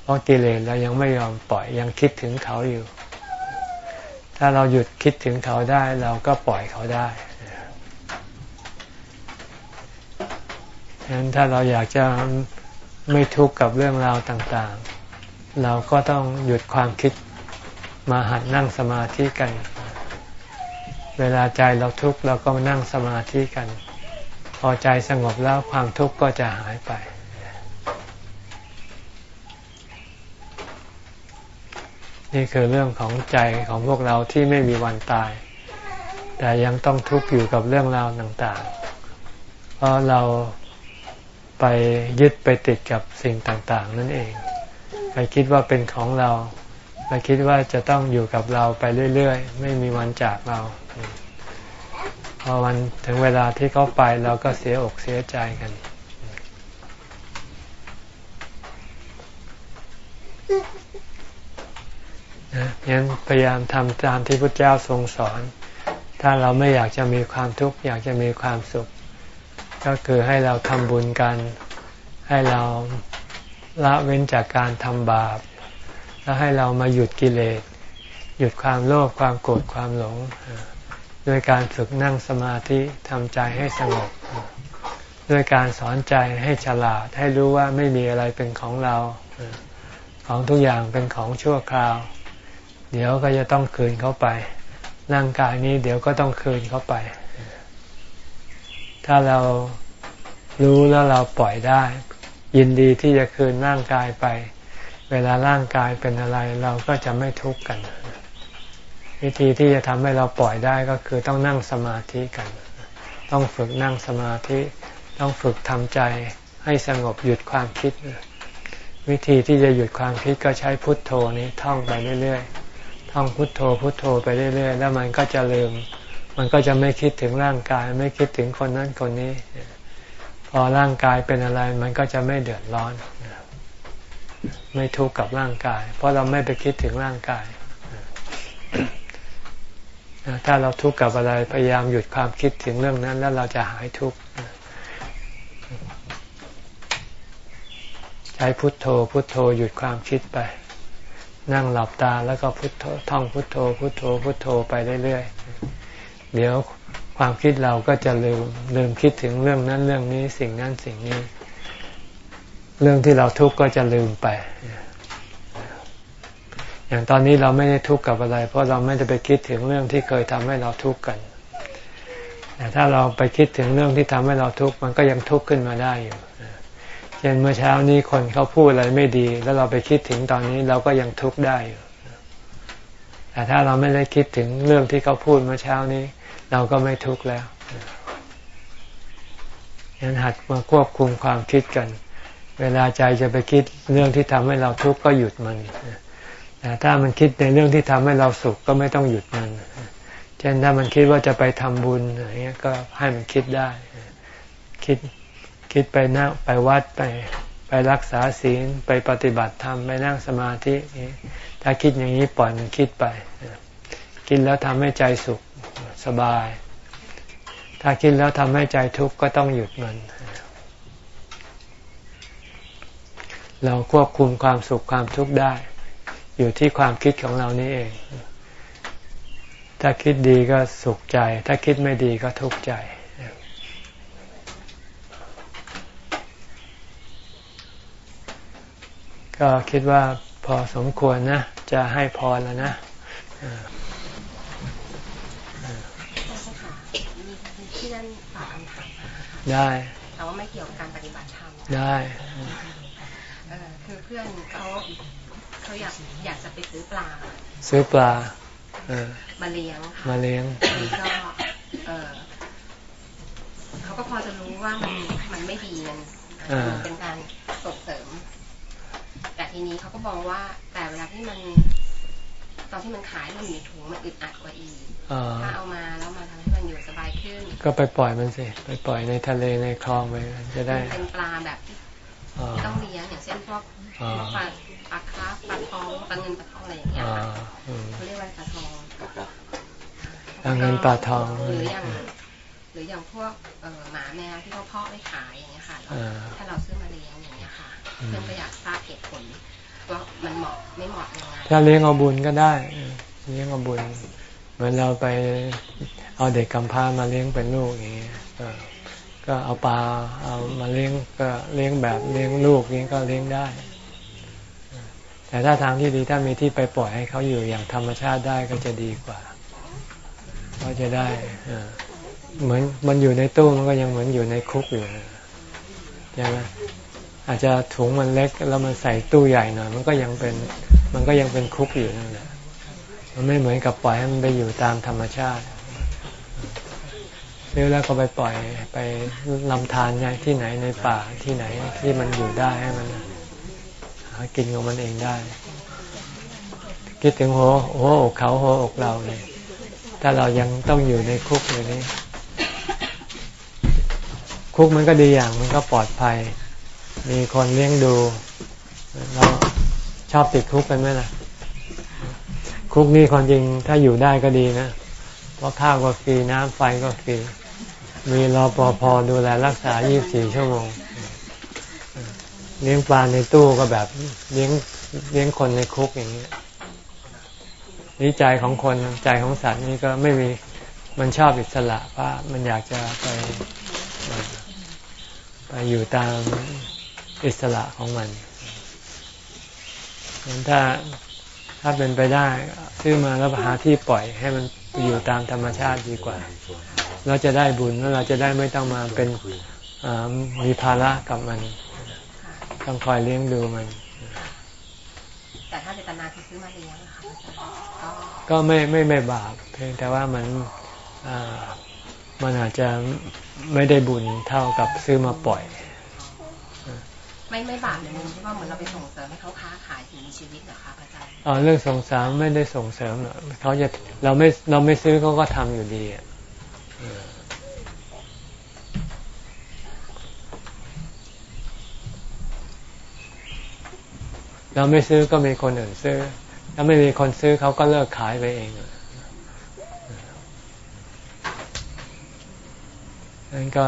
เพราะกิเลสเรายังไม่ยอมปล่อยยังคิดถึงเขาอยู่ ถ้าเราหยุดคิดถึงเขาได้ เราก็ปล่อยเขาได้ฉะนั้นถ้าเราอยากจะไม่ทุกข์กับเรื่องราวต่างๆ เราก็ต้องหยุดความคิดมาหัดนั่งสมาธิกัน เวลาใจเราทุกข์เราก็มานั่งสมาธิกัน พอใจสงบแล้วความทุกข์ก็จะหายไปนี่คือเรื่องของใจของพวกเราที่ไม่มีวันตาย แต่ยังต้องทุกข์อยู่กับเรื่องราวต่างๆ เพราะเราไปยึดไปติดกับสิ่งต่างๆ นั่นเอง ไปคิดว่าเป็นของเรา ไปคิดว่าจะต้องอยู่กับเราไปเรื่อยๆ ไม่มีวันจากเรา พอวันถึงเวลาที่เขาไปเราก็เสียอกเสียใจกัน นะงั้นพยายามทำตามที่พระเจ้าทรงสอน ถ้าเราไม่อยากจะมีความทุกข์ อยากจะมีความสุข ก็คือให้เราทำบุญกัน ให้เราละเว้นจากการทำบาป แล้วให้เรามาหยุดกิเลส หยุดความโลภความโกรธความหลง ด้วยการฝึกนั่งสมาธิทำใจให้สงบด้วยการสอนใจให้ฉลาดให้รู้ว่าไม่มีอะไรเป็นของเรา ของทุกอย่างเป็นของชั่วคราว เดี๋ยวก็จะต้องคืนเข้าไป ร่างกายนี้เดี๋ยวก็ต้องคืนเข้าไป ถ้าเรารู้แล้วเราปล่อยได้ ยินดีที่จะคืนร่างกายไป เวลาร่างกายเป็นอะไรเราก็จะไม่ทุกข์กัน วิธีที่จะทำให้เราปล่อยได้ก็คือต้องนั่งสมาธิกัน ต้องฝึกนั่งสมาธิ ต้องฝึกทำใจให้สงบหยุดความคิด วิธีที่จะหยุดความคิดก็ใช้พุทโธนี้ท่องไปเรื่อยๆท่องพุทโธพุทโธไปเรื่อยๆ แล้วมันก็จะลืม มันก็จะไม่คิดถึงร่างกาย ไม่คิดถึงคนนั้นคนนี้ พอร่างกายเป็นอะไรมันก็จะไม่เดือดร้อน ไม่ทุกข์กับร่างกาย เพราะเราไม่ไปคิดถึงร่างกาย ถ้าเราทุกข์กับอะไรพยายามหยุดความคิดถึงเรื่องนั้น แล้วเราจะหายทุกข์ใช้พุทโธ พุทโธหยุดความคิดไป นั่งหลับตาแล้วก็พุทโธท่องพุทโธ พุทโธ พุทโธไปเรื่อยๆเดี๋ยวความคิดเราก็จะลืมลืมคิดถึงเรื่องนั้นเรื่องนี้สิ่งนั้นสิ่งนี้ เรื่องที่เราทุกข์ก็จะลืมไป อย่างตอนนี้เราไม่ได้ทุกข์กับอะไร เพราะเราไม่ได้ไปคิดถึงเรื่องที่เคยทำให้เราทุกข์กัน แต่ถ้าเราไปคิดถึงเรื่องที่ทำให้เราทุกข์มันก็ยังทุกข์ขึ้นมาได้อยู่เช่นเมื่อเช้านี้คนเขาพูดอะไรไม่ดี แล้วเราไปคิดถึงตอนนี้เราก็ยังทุกข์ได้อยู่ แต่ถ้าเราไม่ได้คิดถึงเรื่องที่เขาพูดเมื่อเช้านี้ เราก็ไม่ทุกข์แล้วยันหัดมาควบคุมความคิดกัน เวลาใจจะไปคิดเรื่องที่ทำให้เราทุกข์ก็หยุดมัน แต่ถ้ามันคิดในเรื่องที่ทำให้เราสุขก็ไม่ต้องหยุดมันเช่นถ้ามันคิดว่าจะไปทำบุญอย่างเงี้ยก็ให้มันคิดได้ คิดคิดไปนั่งไปวัดไปไปรักษาศีลไปปฏิบัติธรรมไปนั่งสมาธิถ้าคิดอย่างนี้ปล่อยมันคิดไปคิดแล้วทำให้ใจสุขสบาย ถ้าคิดแล้วทำให้ใจทุกข์ก็ต้องหยุดมัน เราควบคุมความสุขความทุกข์ได้ อยู่ที่ความคิดของเรานี่เอง ถ้าคิดดีก็สุขใจ ถ้าคิดไม่ดีก็ทุกข์ใจ ก็คิดว่าพอสมควรนะ จะให้พรแล้วนะที่นั่นฝากคำถามได้แต่ว่าไม่เกี่ยวกับการปฏิบัติธรรมได้คือเพื่อนเขา เขาอยากอยากจะไปซื้อปลา ซื้อปลามาเลี้ยงมาเลี้ยงก็เออเขาก็พอจะรู้ว่ามันมันไม่ดีมันเป็นการส่งเสริม แต่ทีนี้เขาก็บอกว่า แต่เวลาที่มัน ตอนที่มันขายมันอยู่ในถุงมันอึดอัดกว่าอีกถ้าเอามาแล้วมาทำให้มันอยู่สบายขึ้น ก็ไปปล่อยมันสิไปปล่อยในทะเลในคลองไปจะได้เป็นปลาแบบที่ต้องเลี้ยงอย่างเช่นพวก ปลาปลาคาร์ฟปลาทองปลาเงินปลาทองอะไรอย่างเงี้ยเขาเรียกว่าปลาทองปลาเงินปลาทองหรืออย่างหรืออย่างพวกหมาแมวที่เขาเพาะไม่ขายอย่างเงี้ยค่ะถ้าเราซื้อมาเลี้ยงอย่างเงี้ยค่ะเพื่อนก็อยากทราบเหตุผลว่ามันเหมาะไม่เหมาะยังไงถ้าเลี้ยงเอาบุญก็ได้เลี้ยงเอาบุญเหมือนเราไปเอาเด็กกำพร้ามาเลี้ยงเป็นลูกอย่างเงี้ยก็เอาปลาเอามาเลี้ยงก็เลี้ยงแบบเลี้ยงลูกนี้ก็เลี้ยงได้ แต่ถ้าทางที่ดีถ้ามีที่ไปปล่อยให้เขาอยู่อย่างธรรมชาติได้ก็จะดีกว่าก็จะได้เหมือนมันอยู่ในตู้มันก็ยังเหมือนอยู่ในคุกอยู่ใช่ไหมอาจจะถุงมันเล็กแล้วมันใส่ตู้ใหญ่หน่อยมันก็ยังเป็นมันก็ยังเป็นคุกอยู่นั่นแหละมันไม่เหมือนกับปล่อยให้มันไปอยู่ตามธรรมชาติซื้อแล้วก็ไปปล่อยไปลำธารไงที่ไหนในป่าที่ไหนที่มันอยู่ได้ให้มันากินของมันเองได้ คิดถึงหัวหัวอกเขาหัวอกเราเลย ถ้าเรายังต้องอยู่ในคุกอยู่นี้ คุกมันก็ดีอย่างมันก็ปลอดภัย มีคนเลี้ยงดูเราชอบติดคุกกันไหมล่ะ คุกนี่ความจริงถ้าอยู่ได้ก็ดีนะ เพราะข้าวก็ฟรีน้ำไฟก็ฟรีมีรอปภดูแลรักษา 24 ชั่วโมง เลี้ยงปลาในตู้ก็แบบเลี้ยงเลี้ยงคนในคุกอย่างนี้นี่ใจของคนใจของสัตว์นี่ก็ไม่มีมันชอบอิสระว่ามันอยากจะไปไปอยู่ตามอิสระของมันงั้นถ้าถ้าเป็นไปได้ซื้อมาแล้วหาที่ปล่อยให้มันอยู่ตามธรรมชาติดีกว่า เราจะได้บุญแล้วเราจะได้ไม่ต้องมาเป็นมีภาระกับมัน ต้องคอยเลี้ยงดูมัน แต่ถ้าเจตนาที่ซื้อมาเลี้ยงก็ไม่ไม่ไม่บาป เพียงแต่ว่ามันมันอาจจะไม่ได้บุญเท่ากับซื้อมาปล่อย ไม่ไม่บาปเลยนึงที่ว่าเหมือนเราไปส่งเสริมให้เขาค้าขายถึงมีชีวิตเหรอคะอาจารย์อ๋อเรื่องส่งเสริมไม่ได้ส่งเสริมหรอกเขาจะเราไม่เราไม่ซื้อเขาก็ทำอยู่ดีอะ เราไม่ซื้อก็มีคนอื่นซื้อ ถ้าไม่มีคนซื้อเขาก็เลิกขายไปเองนั่นก็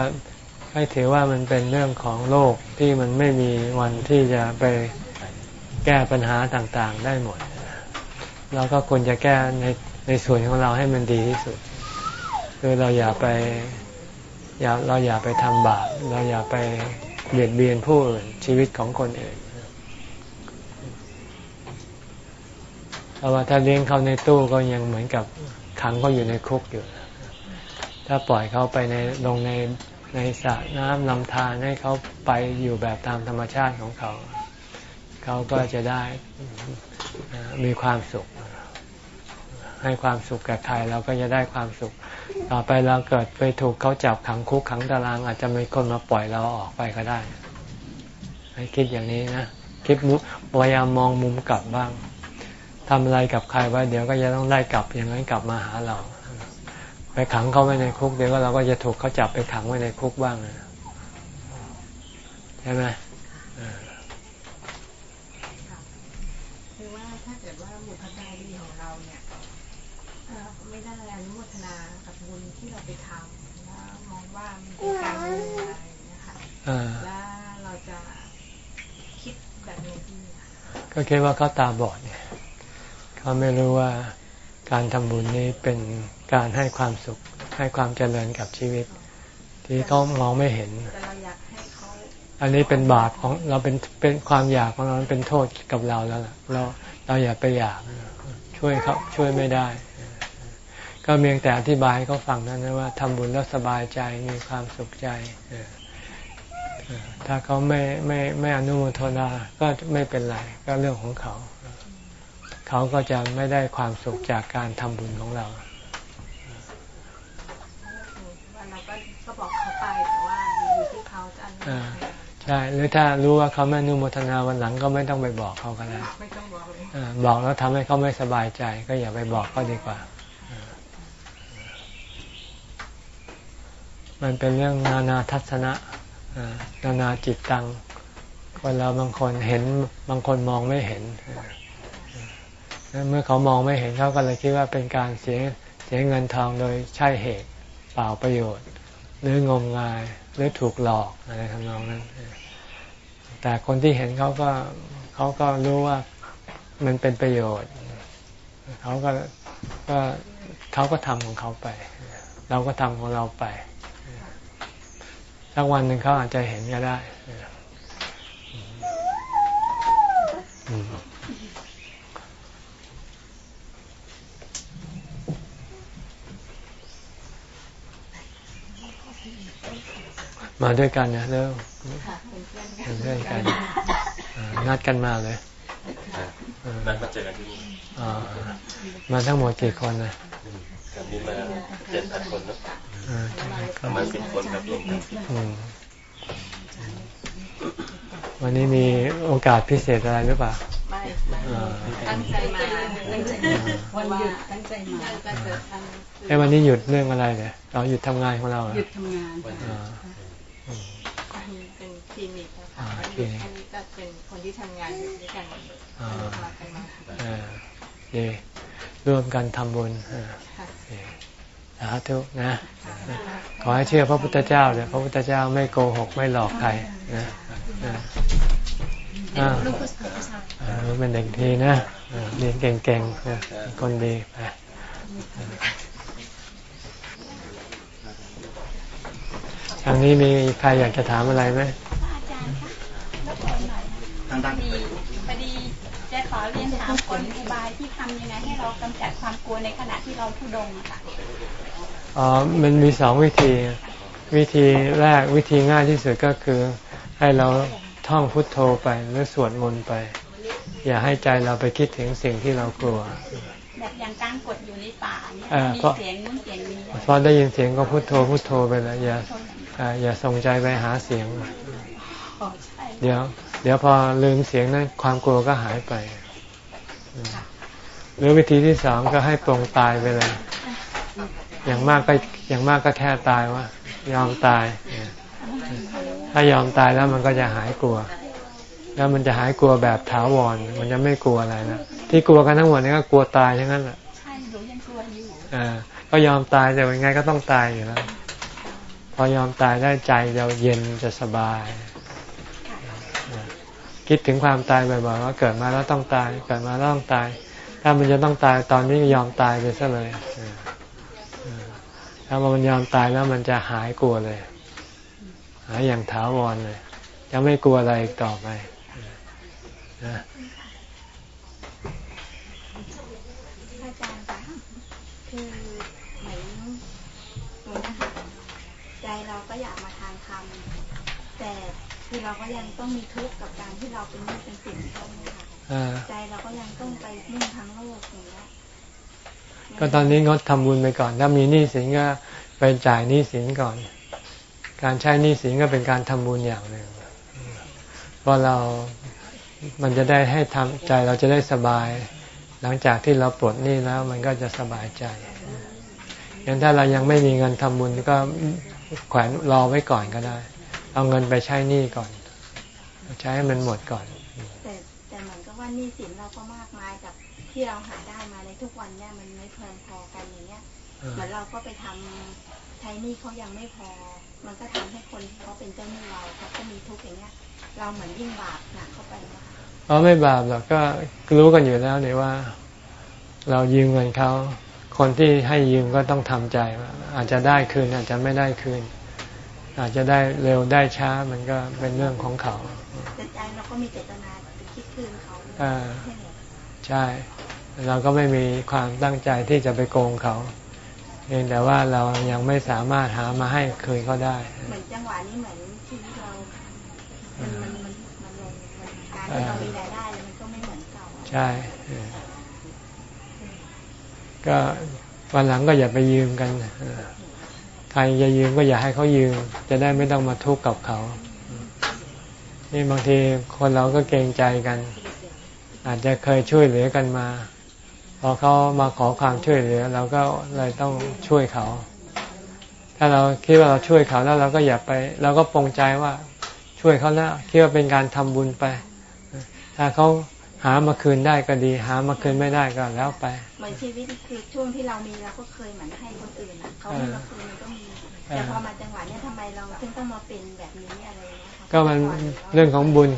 ให้ถือว่ามันเป็นเรื่องของโลกที่มันไม่มีวันที่จะไปแก้ปัญหาต่างๆ ได้หมด เราก็ควรจะแก้ในในส่วนของเราให้มันดีที่สุด คือเราอย่าไปอย่าเราอย่าไปทำบาปเราอย่าไปเบียดเบียนผู้อื่นชีวิตของคนอื่นเพ ราะว่าถ้าเลี้ยงเขาในตู้ก็ยังเหมือนกับขังเขาอยู่ในคุกอยู่ ถ้าปล่อยเขาไปในลงในในสระน้ำลำธารให้เขาไปอยู่แบบตามธรรมชาติของเขา เขาก็จะได้มีความสุข ให้ความสุขกับใครเราก็จะได้ความสุข ต่อไปเราเกิดไปถูกเขาจับขังคุกขังตาราง อาจจะมีคนมาปล่อยเราออกไปก็ได้ให้คิดอย่างนี้นะ คิดมุพยายามมองมุมกลับบ้าง ทำอะไรกับใครไว้เดี๋ยวก็จะต้องได้กลับอย่างนั้นกลับมาหาเรา ไปขังเขาไว้ในคุกเดี๋ยวก็เราก็จะถูกเขาจับไปขังไว้ในคุกบ้างใช่ไหมคือว่าถ้าเกิดว่าบุพการีของเราเนี่ยไม่ได้อนุโมทนากับบุญที่เราไปทำแล้วมองว่ามันเป็นการเงินอะไรอย่างเงี้ยค่ะแล้วเราจะคิดแบบนี้ก็คิดว่าเขาตาบอดเนี่ย เขาไม่รู้ว่าการทำบุญนี้เป็นการให้ความสุขให้ความเจริญกับชีวิต ที่เขามองไม่เห็น อันนี้เป็นบาปของเราเป็นเป็นความอยากของเราเป็นโทษกับเราแล้วเราเราอย่าไปอยากช่วยเขาช่วยไม่ได้ ก็เพียงแต่อธิบายให้เขาฟังนั้นนะว่าทำบุญแล้วสบายใจมีความสุขใจถ้าเขาไม่ไม่ไม่อนุโมทนาก็ไม่เป็นไรก็เรื่องของเขา เขาก็จะไม่ได้ความสุขจากการทำบุญของเราเราก็บอกเขาไปแต่ว่าอยู่ที่เขาจะใช่หรือถ้ารู้ว่าเขาไม่นุโมทนาวันหลังก็ไม่ต้องไปบอกเขาก็ได้ไม่ต้องบอกเลยบอกแล้วทำให้เขาไม่สบายใจ ก็อย่าไปบอกก็ดีกว่า มันเป็นเรื่องนานาทัศนะนานาจิตตังคนเราบางคนเห็นบางคนมองไม่เห็น เมื่อเขามองไม่เห็นเขาก็เลยคิดว่าเป็นการเสียเสียเงินทองโดยใช่เหตุเปล่าประโยชน์ หรืองมงายหรือถูกหลอกอะไรทำนองนั้น แต่คนที่เห็นเขาก็เขาก็รู้ว่ามันเป็นประโยชน์เขาก็ก็เขาก็ทำของเขาไป เราก็ทำของเราไปสักวันหนึ่งเขาอาจจะเห็นก็ได้มาด้วยกันนะเริ่มเป็นเพื่อนกันนัดกันมาเลยนัดมาเจอกันที่นี่มาทั้งหมดกี่คนนะมีมาเจ็ดพันคนนะประมาณสิบคนครับรวมกันวันนี้มีโอกาสพิเศษอะไรหรือเปล่าไม่ตั้งใจมาวันหยุดตั้งใจมาไอ้วันนี้หยุดเรื่องอะไรเนี่ยเราหยุดทำงานของเราหยุดทำงานเป็น คลินิกนะคะอันนี้ก็เป็นคนที่ทำงานอยู่ด้วยกันมากันมาเย่ร่วมกันทำบุญสาธุนะ ขอให้เชื่อพระพุทธเจ้าเลยพระพุทธเจ้าไม่โกหกไม่หลอกใครนะลูกเป็นเด็กดีนะเรียนเก่งๆคนดีไปทางนี้มีใครอยากจะถามอะไรไหม อาจารย์คะพอดีพอดีจะขอเรียนถามผลอุบายที่ทำยังไงให้เรากำจัดความกลัวในขณะที่เราทุดงอะค่ะอ๋อมันมีสองวิธี วิธีแรกวิธีง่ายที่สุดก็คือ ให้เราท่องพุทโธไปหรือสวดมนต์ไป อย่าให้ใจเราไปคิดถึงสิ่งที่เรากลัวแบบอย่างการกดอยู่ในป่าเนี่ยมีเสียงนู้นเสียงนี้พอได้ยินเสียงก็พุทโธพุทโธไปแล้วอย่าอย่าส่งใจไปหาเสียงเดี๋ยว เดี๋ยวพอลืมเสียงนั้นความกลัวก็หายไป หรือวิธีที่สองก็ให้ปรงตายไปเลย อย่างมากก็อย่างมากก็แค่ตายว่ายอมตาย ถ้ายอมตายแล้วมันก็จะหายกลัว แล้วมันจะหายกลัวแบบถาวร มันจะไม่กลัวอะไรนะที่กลัวกันทั้งหมดนี่ก็กลัวตายทั้งนั้นแหละใช่หนูยังกลัวอยู่อ่าก็ยอมตายแต่ยังไงก็ต้องตายอยู่แล้วพอยอมตายได้ใจเราเย็นจะสบาย คิดถึงความตายบ่อยๆว่าเกิดมาแล้วต้องตาย เกิดมาแล้วต้องตาย ถ้ามันจะต้องตายตอนนี้ยอมตายไปซะเลยถ้ามันยอมตายแล้วมันจะหายกลัวเลย หายอย่างถาวรเลย จะไม่กลัวอะไรอีกต่อไปนะอาจารย์คะคือเหมือนเหมือนนะคะใจเราก็อยากมาทานธรรมแต่ คือเราก็ยังต้องมีทุกข์กับการที่เราเป็นนี่เป็นสิ่งเขาค่ะใจเราก็ยังต้องไปมุ่งทางโลกอย่างเงี้ยก็ตอนนี้งดทำบุญไปก่อน ถ้ามีหนี้สินก็ไปจ่ายหนี้สินก่อน การใช้หนี้สินก็เป็นการทำบุญอย่างหนึ่งเพราะเรามันจะได้ให้ทำใจเราจะได้สบาย หลังจากที่เราปลดหนี้แล้ว มันก็จะสบายใจอย่างถ้าเรายังไม่มีเงินทำบุญก็แขวนรอไว้ก่อนก็ได้ เอาเงินไปใช้หนี้ก่อน ใช้ให้มันหมดก่อน แต่แต่เหมือนกับว่าหนี้สินเราก็มากมายกับที่เราหาได้มาในทุกวันเนี่ยมันไม่เพียงพอกันอย่างเงี้ยเหมือนเราก็ไปทำใช้หนี้เขายังไม่พอ มันก็ทำให้คนที่เขาเป็นเจ้าหนี้เราเขาก็มีทุกข์อย่างเงี้ย เราเหมือนยิ่งบาปหนักเข้าไปนะคะอ๋อไม่บาปหรอกก็รู้กันอยู่แล้วเนี่ยว่า เรายืมเงินเขาคนที่ให้ยืมก็ต้องทำใจว่าอาจจะได้คืนอาจจะไม่ได้คืน อาจจะได้เร็วได้ช้ามันก็เป็นเรื่องของเขาแต่ใจเราก็มีเจตนาคิดคืนเขาอ่าใช่ เราก็ไม่มีความตั้งใจที่จะไปโกงเขาเพียงแต่ว่าเรายังไม่สามารถหามาให้คืนเขาได้ เหมือนจังหวะนี้เหมือนชีวิตเรา มันมันมันมันลงการที่เรามีรายได้มันก็ไม่เหมือนเก่าใช่ ก็วันหลังก็อย่าไปยืมกัน ใครจะยืมก็อย่าให้เขายืม จะได้ไม่ต้องมาทุกข์กับเขา นี่บางทีคนเราก็เกรงใจกัน อาจจะเคยช่วยเหลือกันมา พอเขามาขอความช่วยเหลือ เราก็เลยต้องช่วยเขา ถ้าเราคิดว่าเราช่วยเขาแล้วเราก็อย่าไป เราก็ปรงใจว่าช่วยเขาแล้วคิดว่าเป็นการทำบุญไป ถ้าเขาหามาคืนได้ก็ดี หามาคืนไม่ได้ก็แล้วไปเหมือนชีวิตคือช่วงที่เรามีเราก็เคยเหมือนให้คนอื่นเขาไม่มาคืนก็มี แต่พอมาจังหวะนี้ทำไมเราถึงต้องมาเป็นแบบนี้อะไรเงี้ยก็มันเรื่องของบุญ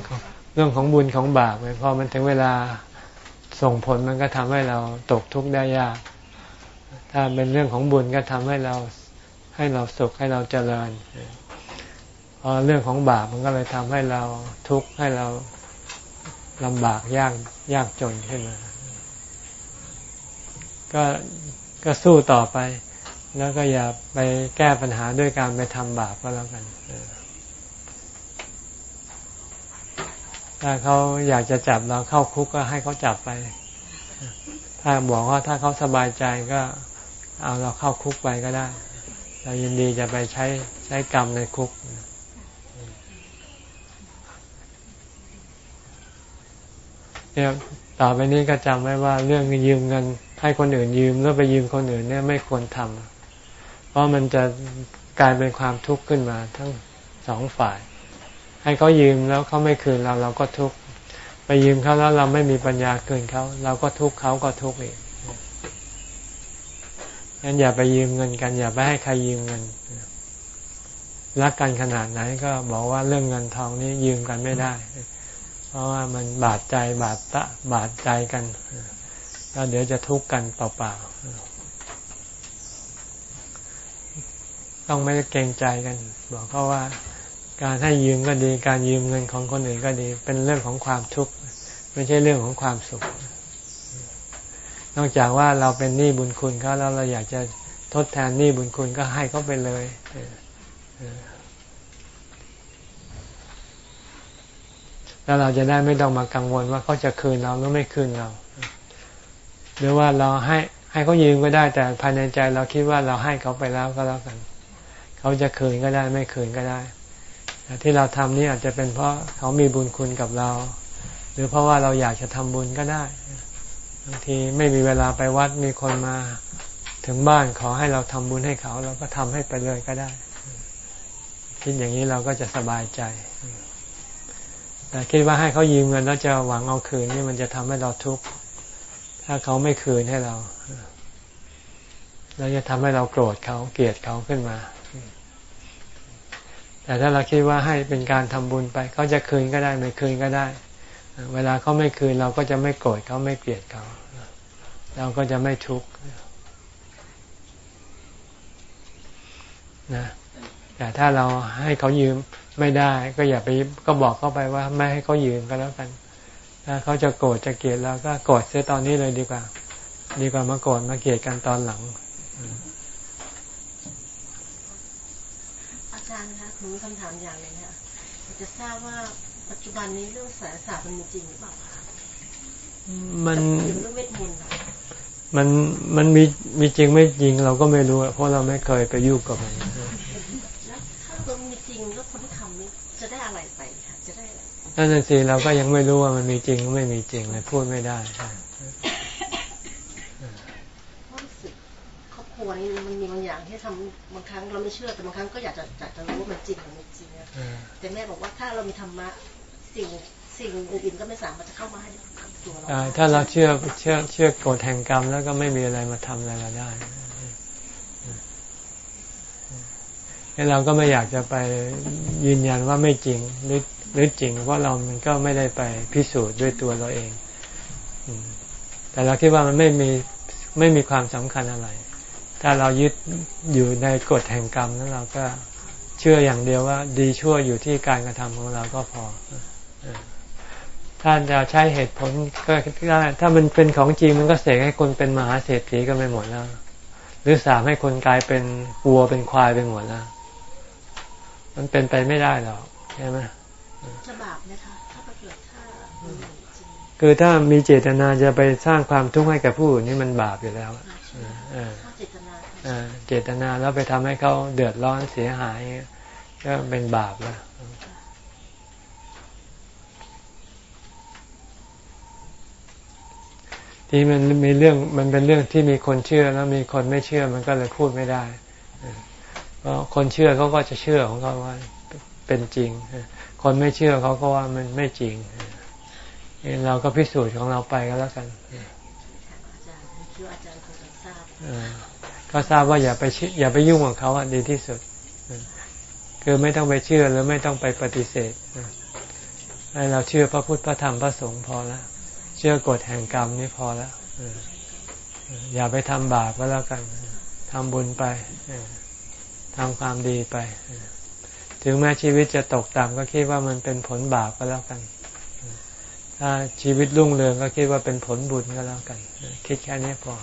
เรื่องของบุญของบาปเลยพอมันถึงเวลาส่งผลมันก็ทำให้เราตกทุกข์ได้ยาก ถ้าเป็นเรื่องของบุญก็ทำให้เราให้เราสุขให้เราเจริญพอเรื่องของบาปมันก็เลยทำให้เราทุกข์ให้เราลำบากยากยากจนขึ้นมาก็ก็สู้ต่อไป แล้วก็อย่าไปแก้ปัญหาด้วยการไปทำบาปก็แล้วกันถ้าเขาอยากจะจับเราเข้าคุกก็ให้เขาจับไป ถ้าบอกว่าถ้าเขาสบายใจก็เอาเราเข้าคุกไปก็ได้ เรายินดีจะไปใช้ใช้กรรมในคุก เนี่ยต่อไปนี้ก็จำไว้ว่าเรื่องยืมเงินให้คนอื่นยืมแล้วไปยืมคนอื่นเนี่ยไม่ควรทำ ราะมันจะกลายเป็นความทุกข์ขึ้นมาทั้งสองฝ่าย ให้เขายืมแล้วเขาไม่คืนเราเราก็ทุกข์ไปยืมเขาแล้วเราไม่มีปัญญาคืนเขาเราก็ทุกข์เขาก็ทุกข์อีกงั้นอย่าไปยืมเงินกัน อย่าไปให้ใครยืมเงินรักกันขนาดไหนก็บอกว่าเรื่องเงินทองนี้ยืมกันไม่ได้ เพราะว่ามันบาดใจบาดตะบาดใจกันแล้วเดี๋ยวจะทุกข์กันเปล่า ต้องไม่เกรงใจกัน บอกเขาว่าการให้ยืมก็ดี การยืมเงินของคนอื่นก็ดี เป็นเรื่องของความทุกข์ไม่ใช่เรื่องของความสุข นอกจากว่าเราเป็นหนี้บุญคุณเขาแล้วเราอยากจะทดแทนหนี้บุญคุณก็ให้เขาไปเลยแล้วเราจะได้ไม่ต้องมากังวลว่าเขาจะคืนเราหรือไม่คืนเรา หรือว่าเราให้ให้เขายืมก็ได้แต่ภายในใจเราคิดว่าเราให้เขาไปแล้วก็แล้วกัน เขาจะคืนก็ได้ไม่คืนก็ได้ที่เราทำนี่อาจจะเป็นเพราะเขามีบุญคุณกับเรา หรือเพราะว่าเราอยากจะทำบุญก็ได้บางทีไม่มีเวลาไปวัดมีคนมาถึงบ้านขอให้เราทำบุญให้เขา เราก็ทำให้ไปเลยก็ได้ คิดอย่างนี้เราก็จะสบายใจ แต่คิดว่าให้เขายืมเงินแล้วจะหวังเอาคืนนี่มันจะทำให้เราทุกข์ถ้าเขาไม่คืนให้เราเราจะทำให้เราโกรธเขาเกลียดเขาขึ้นมา แต่ถ้าเราคิดว่าให้เป็นการทำบุญไปเขาจะคืนก็ได้ไม่คืนก็ได้ เวลาเขาไม่คืนเราก็จะไม่โกรธเขาไม่เกลียดเขาเราก็จะไม่ทุกข์นะแต่ถ้าเราให้เขายืมไม่ได้ ก็อย่าไปก็บอกเขาไปว่า ไม่ให้เขายืมก็แล้วกันถ้าเขาจะโกรธจะเกลียดเราก็โกรธเสียตอนนี้เลยดีกว่า ดีกว่ามาโกรธมาเกลียดกันตอนหลัง อาจารย์คะหนู มีคำถามอย่างหนึงค่ะอยากจะทราบว่าปัจจุบันนี้เรื่องสายศาสตร์มันมีจริงหรือเปล่าคะมันเกี่ยวกับเรื่องเวทมนต์อะมันมันมีมีจริงไม่จริงเราก็ไม่รู้อะเพราะเราไม่เคยไปยุ่งกับมันแล้วถ้ามันมีจริงแล้วคนที่ทำนี่จะได้อะไรไปคะจะได้อะไรนั่นน่ะสิเราก็ยังไม่รู้ว่ามันมีจริงหรือไม่มีจริงเลยพูดไม่ได้เพราะรู้สึก ครอบครัวนี้มันมีบางอย่างที่ทำบางครั้งเราไม่เชื่อแต่บางครั้งก็อยากจะอยากจะรู้ว่ามันจริงหรือไม่จริงอะเออแต่แม่บอกว่าถ้าเรามีธรรมะสิ่งสิ่งอื่นๆก็ไม่สามารถจะเข้ามาให้ตัวเราอ่าถ้าเราเชื่อเชื่อเชื่อกฎแห่งกรรมแล้วก็ไม่มีอะไรมาทำอะไรเราได้ให้เราก็ไม่อยากจะไปยืนยันว่าไม่จริงหรือหรือจริงเพราะเรามันก็ไม่ได้ไปพิสูจน์ด้วยตัวเราเองอืมแต่เราคิดว่ามันไม่มีไม่มีความสำคัญอะไร ถ้าเรายึดอยู่ในกฎแห่งกรรมนั้นเราก็เชื่ออย่างเดียวว่า ดีชั่วอยู่ที่การกระทำของเราก็พอถ้าจะใช้เหตุผลก็ได้ถ้ามันเป็นของจริงมันก็เสกให้คนเป็นมหาเศรษฐีกันไปหมดแล้ว หรือสามให้คนกลายเป็นวัวเป็นควายไปหมดแล้ว มันเป็นไปไม่ได้หรอกใช่ไหมจะบาปนะคะถ้าเกิดถ้ามันมีจริงคือถ้ามีเจตนาจะไปสร้างความทุกข์ให้กับผู้อื่นนี่มันบาปอยู่แล้วบาปใช่ไหมเออถ้า เจตนาแล้วไปทำให้เขาเดือดร้อนเสียหายก็เป็นบาปแล้วที่มันมีเรื่องมันเป็นเรื่องที่มีคนเชื่อแล้วมีคนไม่เชื่อมันก็เลยพูดไม่ได้เพราะคนเชื่อเขาก็จะเชื่อของเขาว่าเป็นจริง คนไม่เชื่อเขาก็ว่ามันไม่จริงเราก็พิสูจน์ของเราไปก็แล้วกันอาจารย์คิดว่าอาจารย์คงทราบ ก็ทราบว่าอย่าไปอย่าไปยุ่งกับเขาดีที่สุด คือไม่ต้องไปเชื่อหรือไม่ต้องไปปฏิเสธให้เราเชื่อพระพุทธพระธรรมพระสงฆ์พอแล้วเชื่อกฎแห่งกรรมนี่พอแล้วอย่าไปทำบาปก็แล้วกันทำบุญไปทำความดีไป ถึงแม้ชีวิตจะตกต่ำก็คิดว่ามันเป็นผลบาปก็แล้วกัน ถ้าชีวิตรุ่งเรืองก็คิดว่าเป็นผลบุญก็แล้วกัน คิดแค่นี้พอ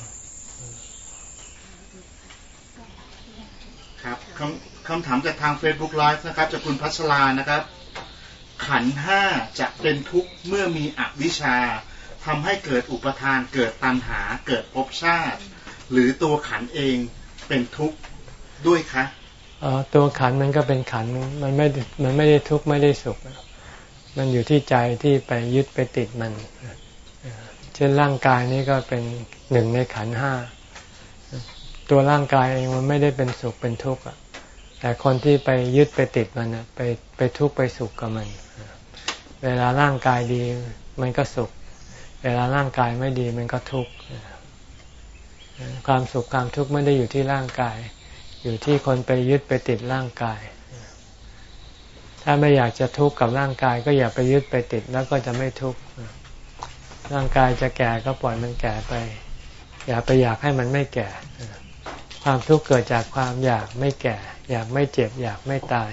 ครับคำคำถามจากทาง Facebook Live นะครับจากคุณพัชรานะครับ ขันห้าจะเป็นทุกข์เมื่อมีอวิชชาทำให้เกิดอุปทานเกิดตัณหาเกิดภพชาติ หรือตัวขันเองเป็นทุกข์ด้วยคะเออตัวขันมันก็เป็นขันมันไม่มันไม่ได้ทุกข์ไม่ได้สุข มันอยู่ที่ใจที่ไปยึดไปติดมัน เช่นร่างกายนี้ก็เป็นหนึ่งในขันห้า ตัวร่างกายเองมันไม่ได้เป็นสุขเป็นทุกข์แต่คนที่ไปยึดไปติดมันอะไปไปทุกข์ไปสุขกับมัน เวลาร่างกายดีมันก็สุข เวลาร่างกายไม่ดีมันก็ทุกข์ความสุขความทุกข์ไม่ได้อยู่ที่ร่างกาย อยู่ที่คนไปยึดไปติดร่างกาย ถ้าไม่อยากจะทุกข์กับร่างกาย ก็อย่าไปยึดไปติดแล้วก็จะไม่ทุกข์ร่างกายจะแก่ก็ปล่อยมันแก่ไป อย่าไปอยากให้มันไม่แก่ ความทุกข์เกิดจากความอยากไม่แก่ อยากไม่เจ็บ อยากไม่ตาย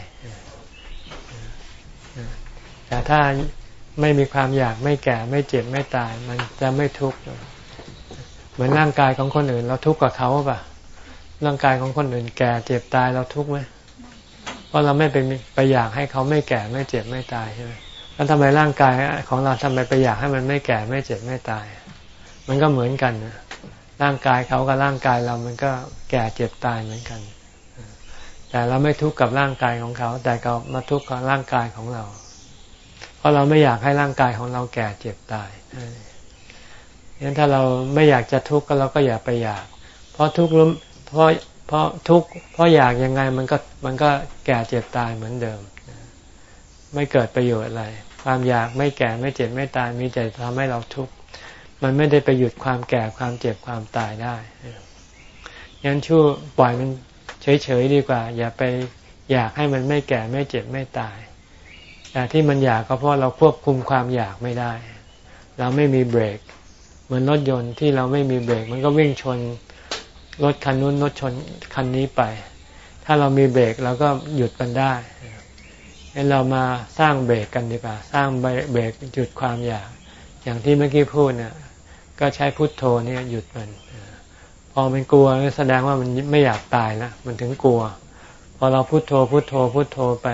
แต่ถ้าไม่มีความอยากไม่แก่ไม่เจ็บไม่ตาย มันจะไม่ทุกข์เหมือนร่างกายของคนอื่น เราทุกข์กับเขาป่ะร่างกายของคนอื่นแก่เจ็บตายเราทุกข์ไหมเพราะเราไม่ไปไปอยากให้เขาไม่แก่ไม่เจ็บไม่ตายใช่ไหมแล้วทำไมร่างกายของเราทำไมไปอยากให้มันไม่แก่ไม่เจ็บไม่ตาย มันก็เหมือนกันนะ ร่างกายเขากับร่างกายเรามันก็แก่เจ็บตายเหมือนกัน แต่เราไม่ทุกข์กับร่างกายของเขา แต่ก็มาทุกข์กับร่างกายของเรา เพราะเราไม่อยากให้ร่างกายของเราแก่เจ็บตายงั้นถ้าเราไม่อยากจะทุกข์ก็เราก็อย่าไปอยาก เพราะทุกข์เพราะเพราะทุกข์เพราะอยากยังไงมันก็มันก็แก่เจ็บตายเหมือนเดิม ไม่เกิดประโยชน์อะไร ความอยากไม่แก่ไม่เจ็บไม่ตายมีแต่ทำให้เราทุกข์ มันไม่ได้ไปหยุดความแก่ความเจ็บความตายได้งั้นชั่วปล่อยมันเฉยๆดีกว่า อย่าไปอยากให้มันไม่แก่ไม่เจ็บไม่ตายแต่ที่มันอยากก็เพราะเราควบคุมความอยากไม่ได้ เราไม่มีเบรก เหมือนรถยนต์ที่เราไม่มีเบรก มันก็วิ่งชนรถคันนู้นรถชนคันนี้ไป ถ้าถ้าเรามีเบรกเราก็หยุดมันได้งั้นเรามาสร้างเบรกกันดีกว่า สร้างเบรกหยุดความอยาก อย่างที่เมื่อกี้พูดเนี่ย ก็ใช้พุทโธเนี่ยหยุดมันพอมันกลัวแสดงว่ามันไม่อยากตายแล้วมันถึงกลัว พอเราพุทโธพุทโธพุทโธไป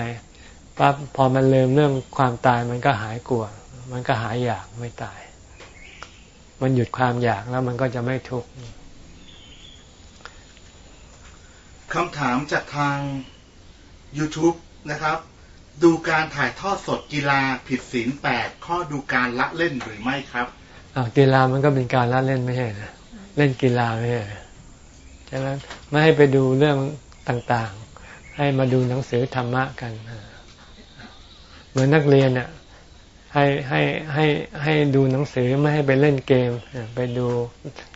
ปั๊บพอมันลืมเรื่องความตายมันก็หายกลัว มันก็หายอยากไม่ตาย มันหยุดความอยากแล้วมันก็จะไม่ทุกข์คำถามจากทาง YouTube นะครับ ดูการถ่ายทอดสดกีฬาผิดศีลแปดข้อดูการละเล่นหรือไม่ครับ กีฬามันก็เป็นการละเล่นไม่ใช่นะเล่นกีฬาไม่ใช่ใช่ไหมไม่ให้ไปดูเรื่องต่างๆ ให้มาดูหนังสือธรรมะกันเหมือนนักเรียนเนี่ยให้ให้ให้ให้ดูหนังสือไม่ให้ไปเล่นเกม ไปดู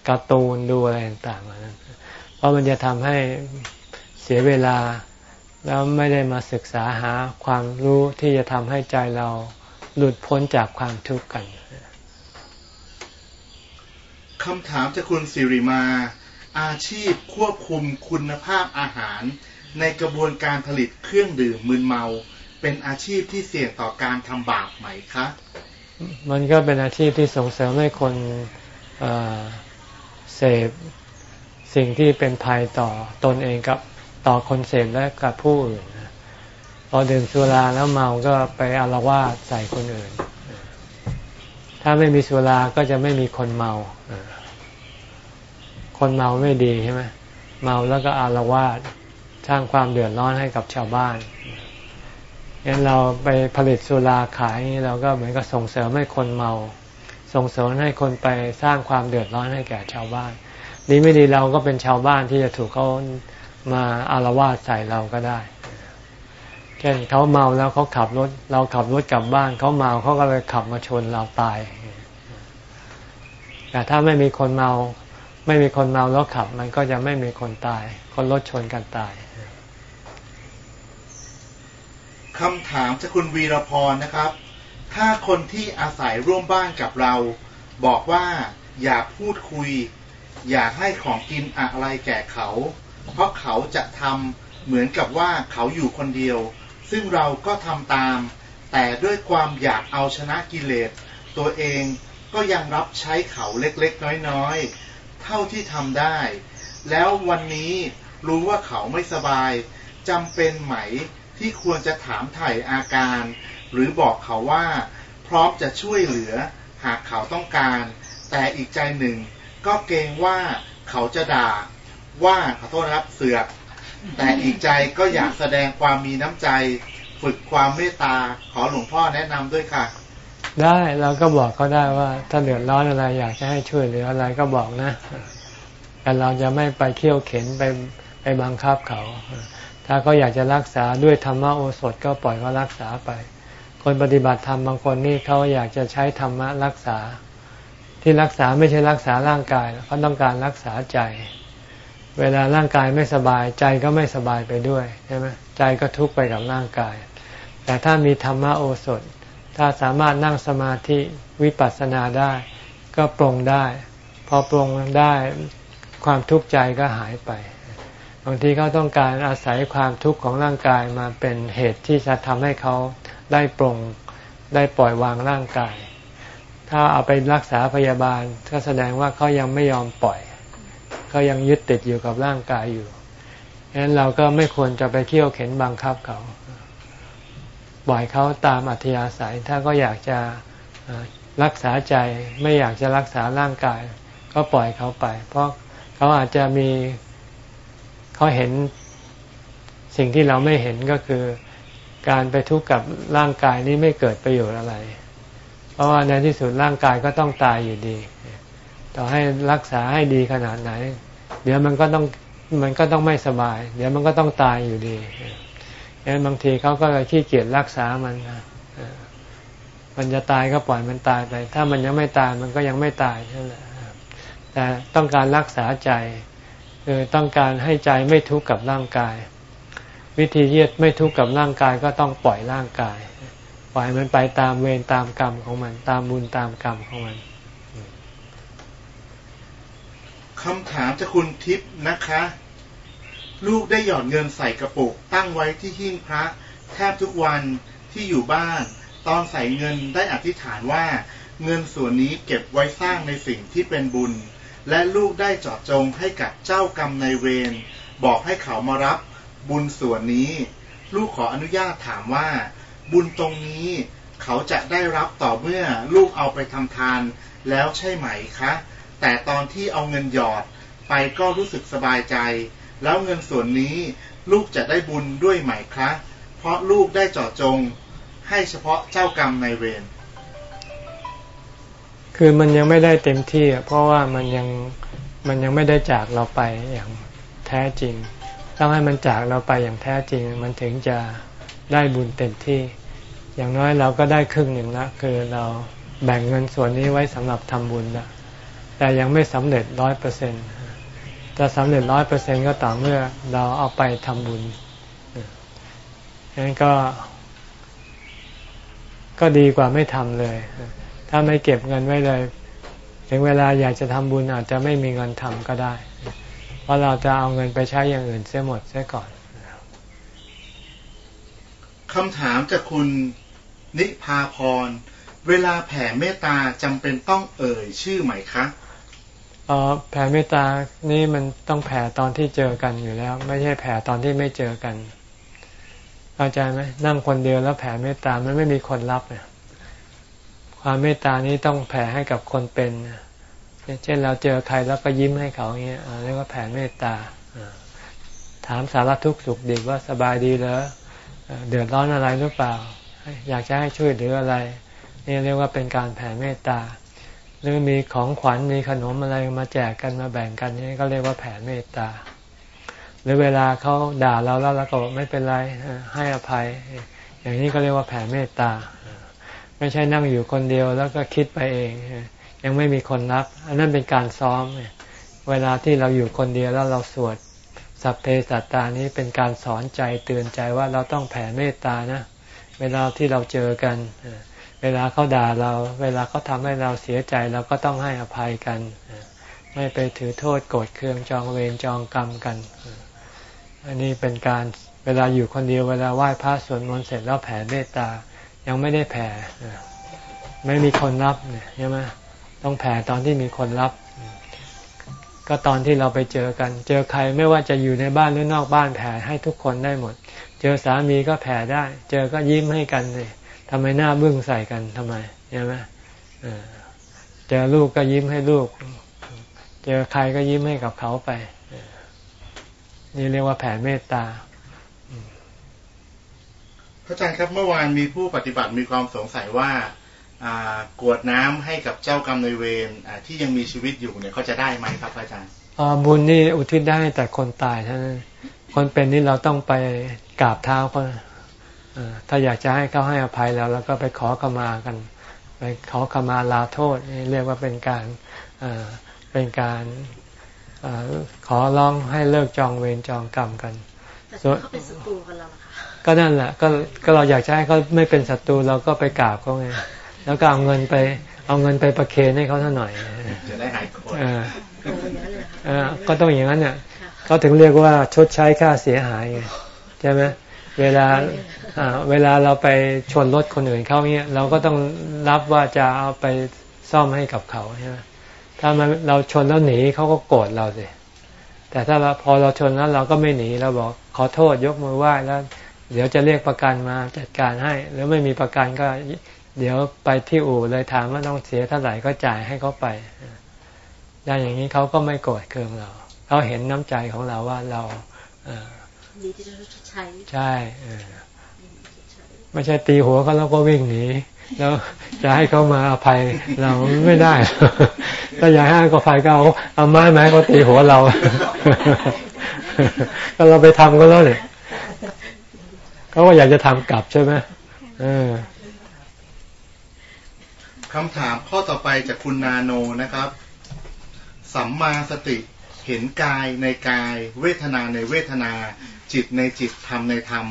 การ์ตูนดูอะไรต่างๆเพราะมันจะทำให้เสียเวลาแล้วไม่ได้มาศึกษาหาความรู้ที่จะทำให้ใจเราหลุดพ้นจากความทุกข์กัน คำถามจากคุณสิริมา อาชีพควบคุมคุณภาพอาหาร ในกระบวนการผลิตเครื่องดื่มมึนเมา เป็นอาชีพที่เสี่ยงต่อการทำบาปไหมคะ มันก็เป็นอาชีพที่ส่งเสริมให้คนเสพสิ่งที่เป็นภัยต่อตนเองกับต่อคนเสพและกับผู้อื่นพอดื่มสุราแล้วเมาก็ไปอารวาสใส่คนอื่น ถ้าไม่มีสุราก็จะไม่มีคนเมา คนเมาไม่ดีใช่ไหมเมาแล้วก็อารวาสสร้างความเดือดร้อนให้กับชาวบ้านงั้นเราไปผลิตสุราขายเราก็เหมือนกับส่งเสริมให้คนเมา ส่งเสริมให้คนไปสร้างความเดือดร้อนให้แก่ชาวบ้านดีไม่ดีเราก็เป็นชาวบ้านที่จะถูกเขามาอารวาสใส่เราก็ได้เช่นเขาเมาแล้วเขาขับรถ เราขับรถกลับบ้านเขาเมาเขาก็เลยขับมาชนเราตาย แต่ถ้าไม่มีคนเมา ไม่มีคนเมาแล้วขับ มันก็จะไม่มีคนตาย คนรถชนกันตายคำถามจากคุณวีรพรนะครับ ถ้าคนที่อาศัยร่วมบ้านกับเรา บอกว่าอย่าพูดคุย อยากให้ของกินอะไรแก่เขา เพราะเขาจะทำเหมือนกับว่าเขาอยู่คนเดียว ซึ่งเราก็ทำตาม แต่ด้วยความอยากเอาชนะกิเลส ตัวเองก็ยังรับใช้เขาเล็กๆ น้อยๆ เท่าที่ทำได้ แล้ววันนี้รู้ว่าเขาไม่สบายจำเป็นไหมที่ควรจะถามไถ่อาการ หรือบอกเขาว่า พร้อมจะช่วยเหลือหากเขาต้องการ แต่อีกใจหนึ่ง ก็เกรงว่าเขาจะด่าว่าขอโทษครับเสือก แต่อีกใจก็อยากแสดงความมีน้ำใจ ฝึกความเมตตาขอหลวงพ่อแนะนำด้วยค่ะ ได้เราก็บอกเขาได้ว่า ถ้าเดือดร้อนอะไรอยากจะให้ช่วยเหลืออะไรก็บอกนะ แต่เราจะไม่ไปเคี่ยวเข็นไปไปบังคับเขา ถ้าเขาอยากจะรักษาด้วยธรรมโอสถก็ปล่อยเขารักษาไป คนปฏิบัติธรรมบางคนนี่เขาอยากจะใช้ธรรมะรักษา ที่รักษาไม่ใช่รักษาร่างกายเขาต้องการรักษาใจ เวลาร่างกายไม่สบายใจก็ไม่สบายไปด้วยใช่ไหมใจก็ทุกข์ไปกับร่างกาย แต่ถ้ามีธรรมโอสถ ถ้าสามารถนั่งสมาธิวิปัสสนาได้ ก็ปรงได้ พอปรงได้ความทุกข์ใจก็หายไปบางทีเขาต้องการอาศัยความทุกข์ของร่างกายมาเป็นเหตุที่จะทำให้เขาได้ปรงได้ปล่อยวางร่างกาย ถ้าเอาไปรักษาพยาบาลก็แสดงว่าเขายังไม่ยอมปล่อยก็ยังยึดติดอยู่กับร่างกายอยู่ฉะนั้นเราก็ไม่ควรจะไปเที่ยวเข็นบังคับเขา ปล่อยเขาตามอัธยาศัย ถ้าก็อยากจะรักษาใจไม่อยากจะรักษาร่างกาย ก็ปล่อยเขาไป เพราะเขาอาจจะมีเขาเห็นสิ่งที่เราไม่เห็นก็คือการไปทุกข์กับร่างกายนี้ไม่เกิดประโยชน์อะไร เพราะว่าในที่สุดร่างกายก็ต้องตายอยู่ดี ต่อให้รักษาให้ดีขนาดไหน เดี๋ยวมันก็ต้องมันก็ต้องไม่สบาย เดี๋ยวมันก็ต้องตายอยู่ดี งั้นบางทีเขาก็เลยขี้เกียจรักษามันมันจะตายก็ปล่อยมันตายไป ถ้ามันยังไม่ตายมันก็ยังไม่ตายนั่นแหละแต่ต้องการรักษาใจคือต้องการให้ใจไม่ทุกข์กับร่างกาย วิธีเยียดไม่ทุกข์กับร่างกายก็ต้องปล่อยร่างกาย ปล่อยมันไปตามเวรตามกรรมของมัน ตามบุญตามกรรมของมันคำถามจากคุณทิพย์นะคะ ลูกได้หย่อดเงินใส่กระปุก ตั้งไว้ที่หิ้งพระ แทบทุกวันที่อยู่บ้าน ตอนใส่เงินได้อธิษฐานว่า เงินส่วนนี้เก็บไว้สร้างในสิ่งที่เป็นบุญ และลูกได้จาะจงให้กับเจ้ากรรมนายเวรบอกให้เขามารับบุญส่วนนี้ ลูกขออนุญาตถามว่า บุญตรงนี้เขาจะได้รับต่อเมื่อลูกเอาไปทำทานแล้วใช่ไหมคะ แต่ตอนที่เอาเงินหยอดไปก็รู้สึกสบายใจ แล้วเงินส่วนนี้ลูกจะได้บุญด้วยไหมคะเพราะลูกได้เจาะจงให้เฉพาะเจ้ากรรมในเวรคือมันยังไม่ได้เต็มที่เพราะว่ามันยังมันยังไม่ได้จากเราไปอย่างแท้จริง ต้องให้มันจากเราไปอย่างแท้จริง มันถึงจะได้บุญเต็มที่ อย่างน้อยเราก็ได้ครึ่งหนึ่งละคือเราแบ่งเงินส่วนนี้ไว้สำหรับทำบุญละแต่ยังไม่สำเร็จร้อยเปอร์เซ็นต์ จะสำเร็จร้อยเปอร์เซ็นก็ต่อเมื่อเราเอาไปทำบุญงั้นก็ ก็ดีกว่าไม่ทำเลย ถ้าไม่เก็บเงินไว้เลย ถึงเวลาอยากจะทำบุญอาจจะไม่มีเงินทำก็ได้ เพราะเราจะเอาเงินไปใช้อย่างอื่นเสียหมดเสียก่อนคำถามจากคุณนิพาพร เวลาแผ่เมตตาจำเป็นต้องเอ่ยชื่อไหมคะ อแผ่เมตตานี่มันต้องแผ่ตอนที่เจอกันอยู่แล้ว ไม่ใช่แผ่ตอนที่ไม่เจอกันเข้าใจไหมนั่งคนเดียวแล้วแผ่เมตตามันไม่มีคนรับเนี่ยความเมตตานี้ต้องแผ่ให้กับคนเป็นเช่นเราเจอใครแล้วก็ยิ้มให้เขาอย่างเงี้ยเรียกว่าแผ่เมตตาถามสารทุกข์สุขดิบว่าสบายดีเหรอเดือดร้อนอะไรหรือเปล่า อยากจะให้ช่วยเหลืออะไร นี่เรียกว่าเป็นการแผ่เมตตา หรือมีของขวัญมีขนมอะไรมาแจกกันมาแบ่งกันนี่ก็เรียกว่าแผ่เมตตา หรือเวลาเขาด่าเราแล้วเราก็บอกไม่เป็นไรให้อภัย อย่างนี้ก็เรียกว่าแผ่เมตตา ไม่ใช่นั่งอยู่คนเดียวแล้วก็คิดไปเอง ยังไม่มีคนรับ อันนั้นเป็นการซ้อม เวลาที่เราอยู่คนเดียวแล้วเราสวดสัพเพสัตตานี้เป็นการสอนใจเตือนใจว่าเราต้องแผ่เมตตานะ เวลาที่เราเจอกันเวลาเขาด่าเรา เวลาเขาทำให้เราเสียใจเราก็ต้องให้อภัยกัน ไม่ไปถือโทษโกรธเคืองจองเวรจองกรรมกัน อันนี้เป็นการเวลาอยู่คนเดียวเวลาไหว้พระสวดมนต์เสร็จแล้วแผ่เมตตา ยังไม่ได้แผ่ไม่มีคนรับเนี่ยใช่ไหมต้องแผ่ตอนที่มีคนรับ ก็ตอนที่เราไปเจอกัน เจอใครไม่ว่าจะอยู่ในบ้านหรือนอกบ้านแผ่ให้ทุกคนได้หมด เจอสามีก็แผ่ได้ เจอก็ยิ้มให้กันเลย ทำไมหน้าบึ้งใส่กันทำไมใช่ไหมเจอลูกก็ยิ้มให้ลูก เจอใครก็ยิ้มให้กับเขาไป นี่เรียกว่าแผ่เมตตาพระอาจารย์ครับเมื่อวานมีผู้ปฏิบัติมีความสงสัยว่ากวดน้ำให้กับเจ้ากรรมนายเวรที่ยังมีชีวิตอยู่เนี่ยเขาจะได้ไหมครับอาจารย์อ๋อบุญนี่อุทิศได้แต่คนตายเท่านั้นคนเป็นนี่เราต้องไปกราบเท้าเขา ถ้าอยากจะให้เขาให้อภัยแล้วเราก็ไปขอขมากัน ไปขอขมาลาโทษนี่เรียกว่าเป็นการเป็นการอขอร้องให้เลิกจองเวรจองกรรมกันแต่เขาเป็นศัตรูกันแล้วค่ะก็นั่นแหละก็ก็เราอยากจะให้เขาไม่เป็นศัตรูเราก็ไปกราบเขาไงแล้วก็เอาเงินไป เอาเงินไปประเคนให้เขาเท่าหน่อยจะได้หายโกรธก็ต้องอย่างนั้นเนี่ยเขาถึงเรียกว่าชดใช้ค่าเสียหายใช่ไหม เวลาเวลาเราไปชนรถคนอื่นเข้าเนี้ยเราก็ต้องรับว่าจะเอาไปซ่อมให้กับเขาใช่ไหมถ้ามันเราชนแล้วหนีเขาก็โกรธเราสิแต่ถ้าเราพอเราชนแล้วเราก็ไม่หนีเราบอกขอโทษยกมือไหว้แล้ว เดี๋ยวจะเรียกประกันมาจัดการให้ หรือไม่มีประกันก็ เดี๋ยวไปที่อู่เลยถามว่าต้องเสียเท่าไหร่ก็จ่ายให้เขาไปได้อย่างนี้เขาก็ไม่โกรธเคืองเราเขาเห็นน้ำใจของเราว่าเราดีที่จะ ใช้ ใช่ไม่ใช่ตีหัวเขาแล้วก็วิ่งหนีแล้วจะให้เขามาอภัยเราไม่ได้ ถ้าอยากให้ก็ภัยก็เอาเอาไม้ไม้เขาตีหัวเราก็เราไปทำก็แล้วเนี่ยเขาก็อยากจะทำกลับใช่ไหมเออคำถามข้อต่อไปจากคุณนาโนนะครับ สัมมาสติเห็นกายในกาย เวทนาในเวทนา จิตในจิตธรรมในธรรม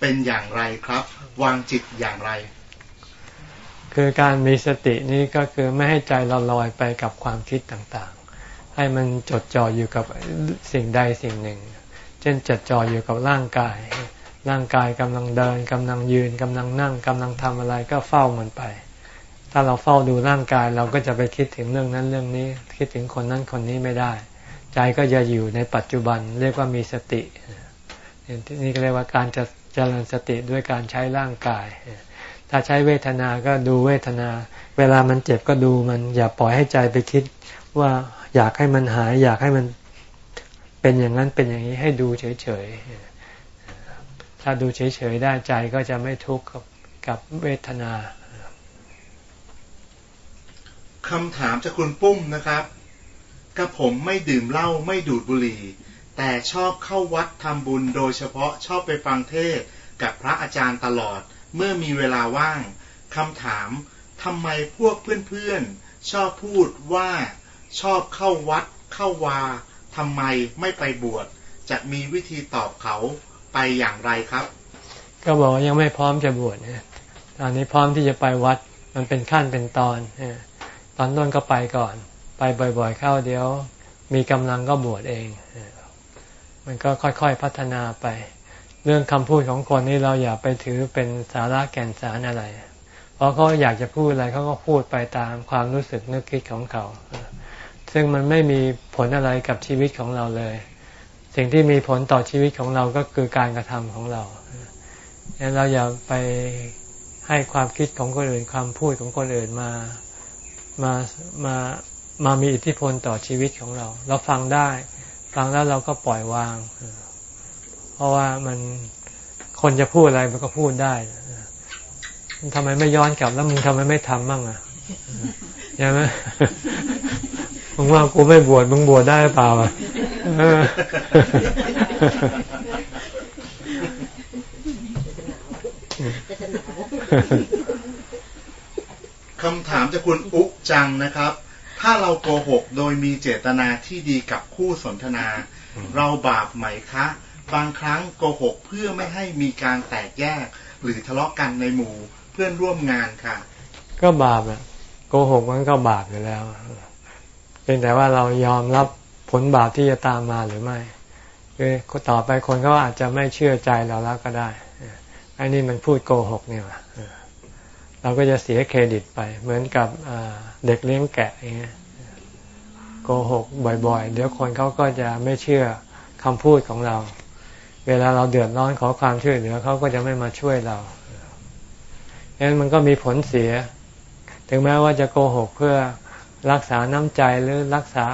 เป็นอย่างไรครับ วางจิตอย่างไร คือการมีสตินี้ก็คือไม่ให้ใจเราลอยไปกับความคิดต่างๆ ให้มันจดจ่ออยู่กับสิ่งใดสิ่งหนึ่งใจช่นจดจ่ออยู่กับร่างกาย ร่างกายกำลังเดินกำลังยืนกำลังนั่งกำลังทำอะไรก็เฝ้ามันไป ถ้าเราเฝ้าดูร่างกายเราก็จะไปคิดถึงเรื่องนั้นเรื่องนี้ คิดถึงคนนั้นคนนี้ไม่ได้ ใจก็จะอยู่ในปัจจุบันเรียกว่ามีสติ นี่ก็เรียกว่าการจะเจริญสติด้วยการใช้ร่างกาย ถ้าใช้เวทนาก็ดูเวทนา เวลามันเจ็บก็ดูมัน อย่าปล่อยให้ใจไปคิดว่าอยากให้มันหาย อยากให้มันเป็นอย่างนั้นเป็นอย่างนี้ให้ดูเฉยๆ ถ้าดูเฉยๆได้ใจก็จะไม่ทุกข์กับเวทนาคำถามจากคุณปุ้มนะครับกับผมไม่ดื่มเหล้าไม่ดูดบุหรี่ แต่ชอบเข้าวัดทำบุญโดยเฉพาะชอบไปฟังเทศกับพระอาจารย์ตลอด เมื่อมีเวลาว่างคำถามทำไมพวกเพื่อนๆ ชอบพูดว่าชอบเข้าวัดเข้าวาทำไมไม่ไปบวชจะมีวิธีตอบเขาไปอย่างไรครับ ก็บอกยังไม่พร้อมจะบวชนี่ยตอนนี้พร้อมที่จะไปวัดมันเป็นขั้นเป็นตอนตอนต้นก็ไปก่อน ไปบ่อยๆเข้าเดี๋ยว มีกำลังก็บวชเอง มันก็ค่อยๆพัฒนาไป เรื่องคำพูดของคนนี้เราอย่าไปถือเป็นสาระแก่นสารอะไร เพราะเขาอยากจะพูดอะไรเขาก็พูดไปตามความรู้สึกนึกคิดของเขา ซึ่งมันไม่มีผลอะไรกับชีวิตของเราเลย สิ่งที่มีผลต่อชีวิตของเราก็คือการกระทำของเราดังนั้นเราอย่าไปให้ความคิดของคนอื่นความพูดของคนอื่นมามามามามีอิทธิพลต่อชีวิตของเรา เราฟังได้ ฟังแล้วเราก็ปล่อยวาง เพราะว่ามันคนจะพูดอะไรมันก็พูดได้ทำไมไม่ย้อนกลับแล้วมึงทำไมไม่ทำบ้างอะใช่ไหมมึงว่ากูไม่บวชมึงบวชได้เปล่าอะคำถามจากคุณอุกจังนะครับ ถ้าเราโกหกโดยมีเจตนาที่ดีกับคู่สนทนา เราบาปไหมคะ บางครั้งโกหกเพื่อไม่ให้มีการแตกแยก หรือทะเลาะกันในหมู่เพื่อนร่วมงานค่ะ ก็บาปอะโกหกมันก็บาปอยู่แล้วเป็นแต่ว่าเรายอมรับผลบาปที่จะตามมาหรือไม่คือต่อไปคนเขาอาจจะไม่เชื่อใจเราแล้วก็ได้อันนี้มันพูดโกหกเนี่ย เราก็จะเสียเครดิตไป เหมือนกับเด็กเลี้ยงแกะอย่างเงี้ยโกหกบ่อย ๆ เดี๋ยวคนเขาก็จะไม่เชื่อคำพูดของเรา เวลาเราเดือดร้อนขอความช่วยเหลือเขาก็จะไม่มาช่วยเราดังนั้นมันก็มีผลเสีย ถึงแม้ว่าจะโกหกเพื่อรักษาน้ำใจหรือรักษา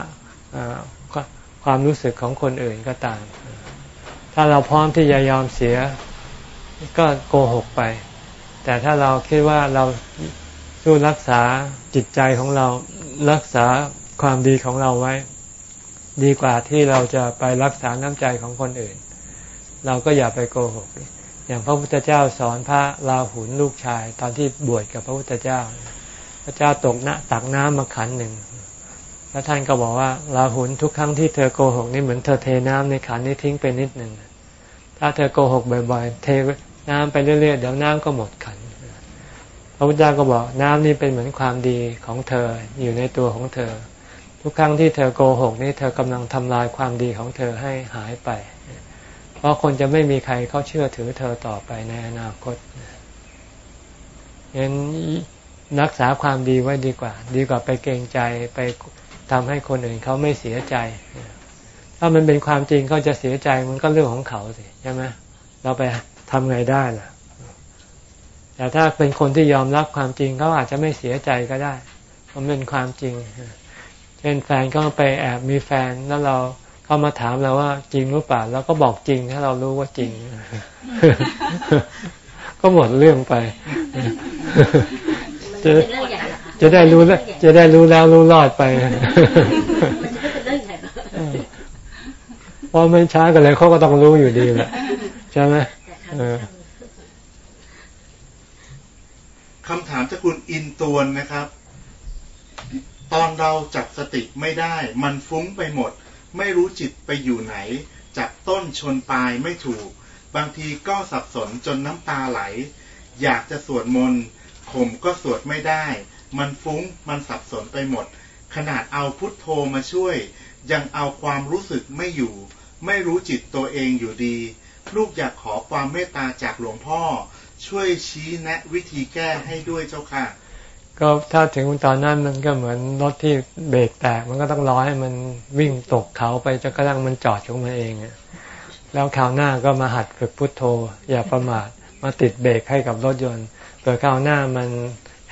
ความรู้สึกของคนอื่นก็ตาม ถ้าเราพร้อมที่จะยอมเสียก็โกหกไป แต่ถ้าเราคิดว่าเราสู้รักษาจิตใจของเรารักษาความดีของเราไว้ ดีกว่าที่เราจะไปรักษาน้ำใจของคนอื่น เราก็อย่าไปโกหก อย่างพระพุทธเจ้าสอนพระราหุลลูกชาย ตอนที่บวชกับพระพุทธเจ้า พระเจ้าตกนะตักน้ำมาขันหนึ่งแล้วท่านก็บอกว่าลาหุนทุกครั้งที่เธอโกหกนี่เหมือนเธอเทน้ำในขันนี้ทิ้งไปนิดหนึ่งถ้าเธอโกหกบ่อยๆเท น้ำไปเรื่อยๆเดี๋ยวน้ำก็หมดขันพระพุทธเจ้าก็บอกน้ำนี่เป็นเหมือนความดีของเธออยู่ในตัวของเธอ ทุกครั้งที่เธอโกหกนี่เธอกำลังทำลายความดีของเธอให้หายไป เพราะคนจะไม่มีใครเขาเชื่อถือเธอต่อไปในอนาคตยันรักษาความดีไว้ดีกว่า ดีกว่าไปเกรงใจไปทำให้คนอื่นเขาไม่เสียใจ ถ้ามันเป็นความจริงเขาจะเสียใจมันก็เรื่องของเขาสิใช่ไหมเราไป ทำไงได้ล่ะ แต่ถ้าเป็นคนที่ยอมรับความจริงเขาอาจจะไม่เสียใจก็ได้เพราะเป็นความจริง เช่นแฟนเขาไปแอบมีแฟนแล้วเราเขามาถามเราว่าจริงหรือเปล่า แล้วก็บอกจริงถ้าเรารู้ว่าจริง ก็หมดเรื่องไปจะจะได้รู้แล้วจะได้รู้แล้วรู้รอดไปเพราะไม่ช้ากันเลยเขาก็ต้องรู้อยู่ดีแหละใช่ไหม คำถามจากคุณอินตวนนะครับ ตอนเราจับสติไม่ได้ มันฟุ้งไปหมด ไม่รู้จิตไปอยู่ไหน จับต้นชนปลายไม่ถูก บางทีก็สับสนจนน้ำตาไหล อยากจะสวดมนต์ผมก็สวดไม่ได้ มันฟุ้งมันสับสนไปหมด ขนาดเอาพุทโธมาช่วย ยังเอาความรู้สึกไม่อยู่ตไม่รู้จิตตัวเองอยู่ดี ลูกอยากขอความเมตตาจากหลวงพ่อ ช่วยชี้แนะวิธีแก้ให้ด้วยเจ้าค่ะ ก็ถ้าถึงตอนนั้นมันก็เหมือนรถที่เบรกแตกมันก็ต้องรอให้มันวิ่งตกเขาไปจนกระทั่งมันจอดของมันเองอะแล้วคราวหน้าก็มาหัดฝึกพุทโธ อย่าประมาทมาติดเบรกให้กับรถยนต์เผื่อคราวหน้ามัน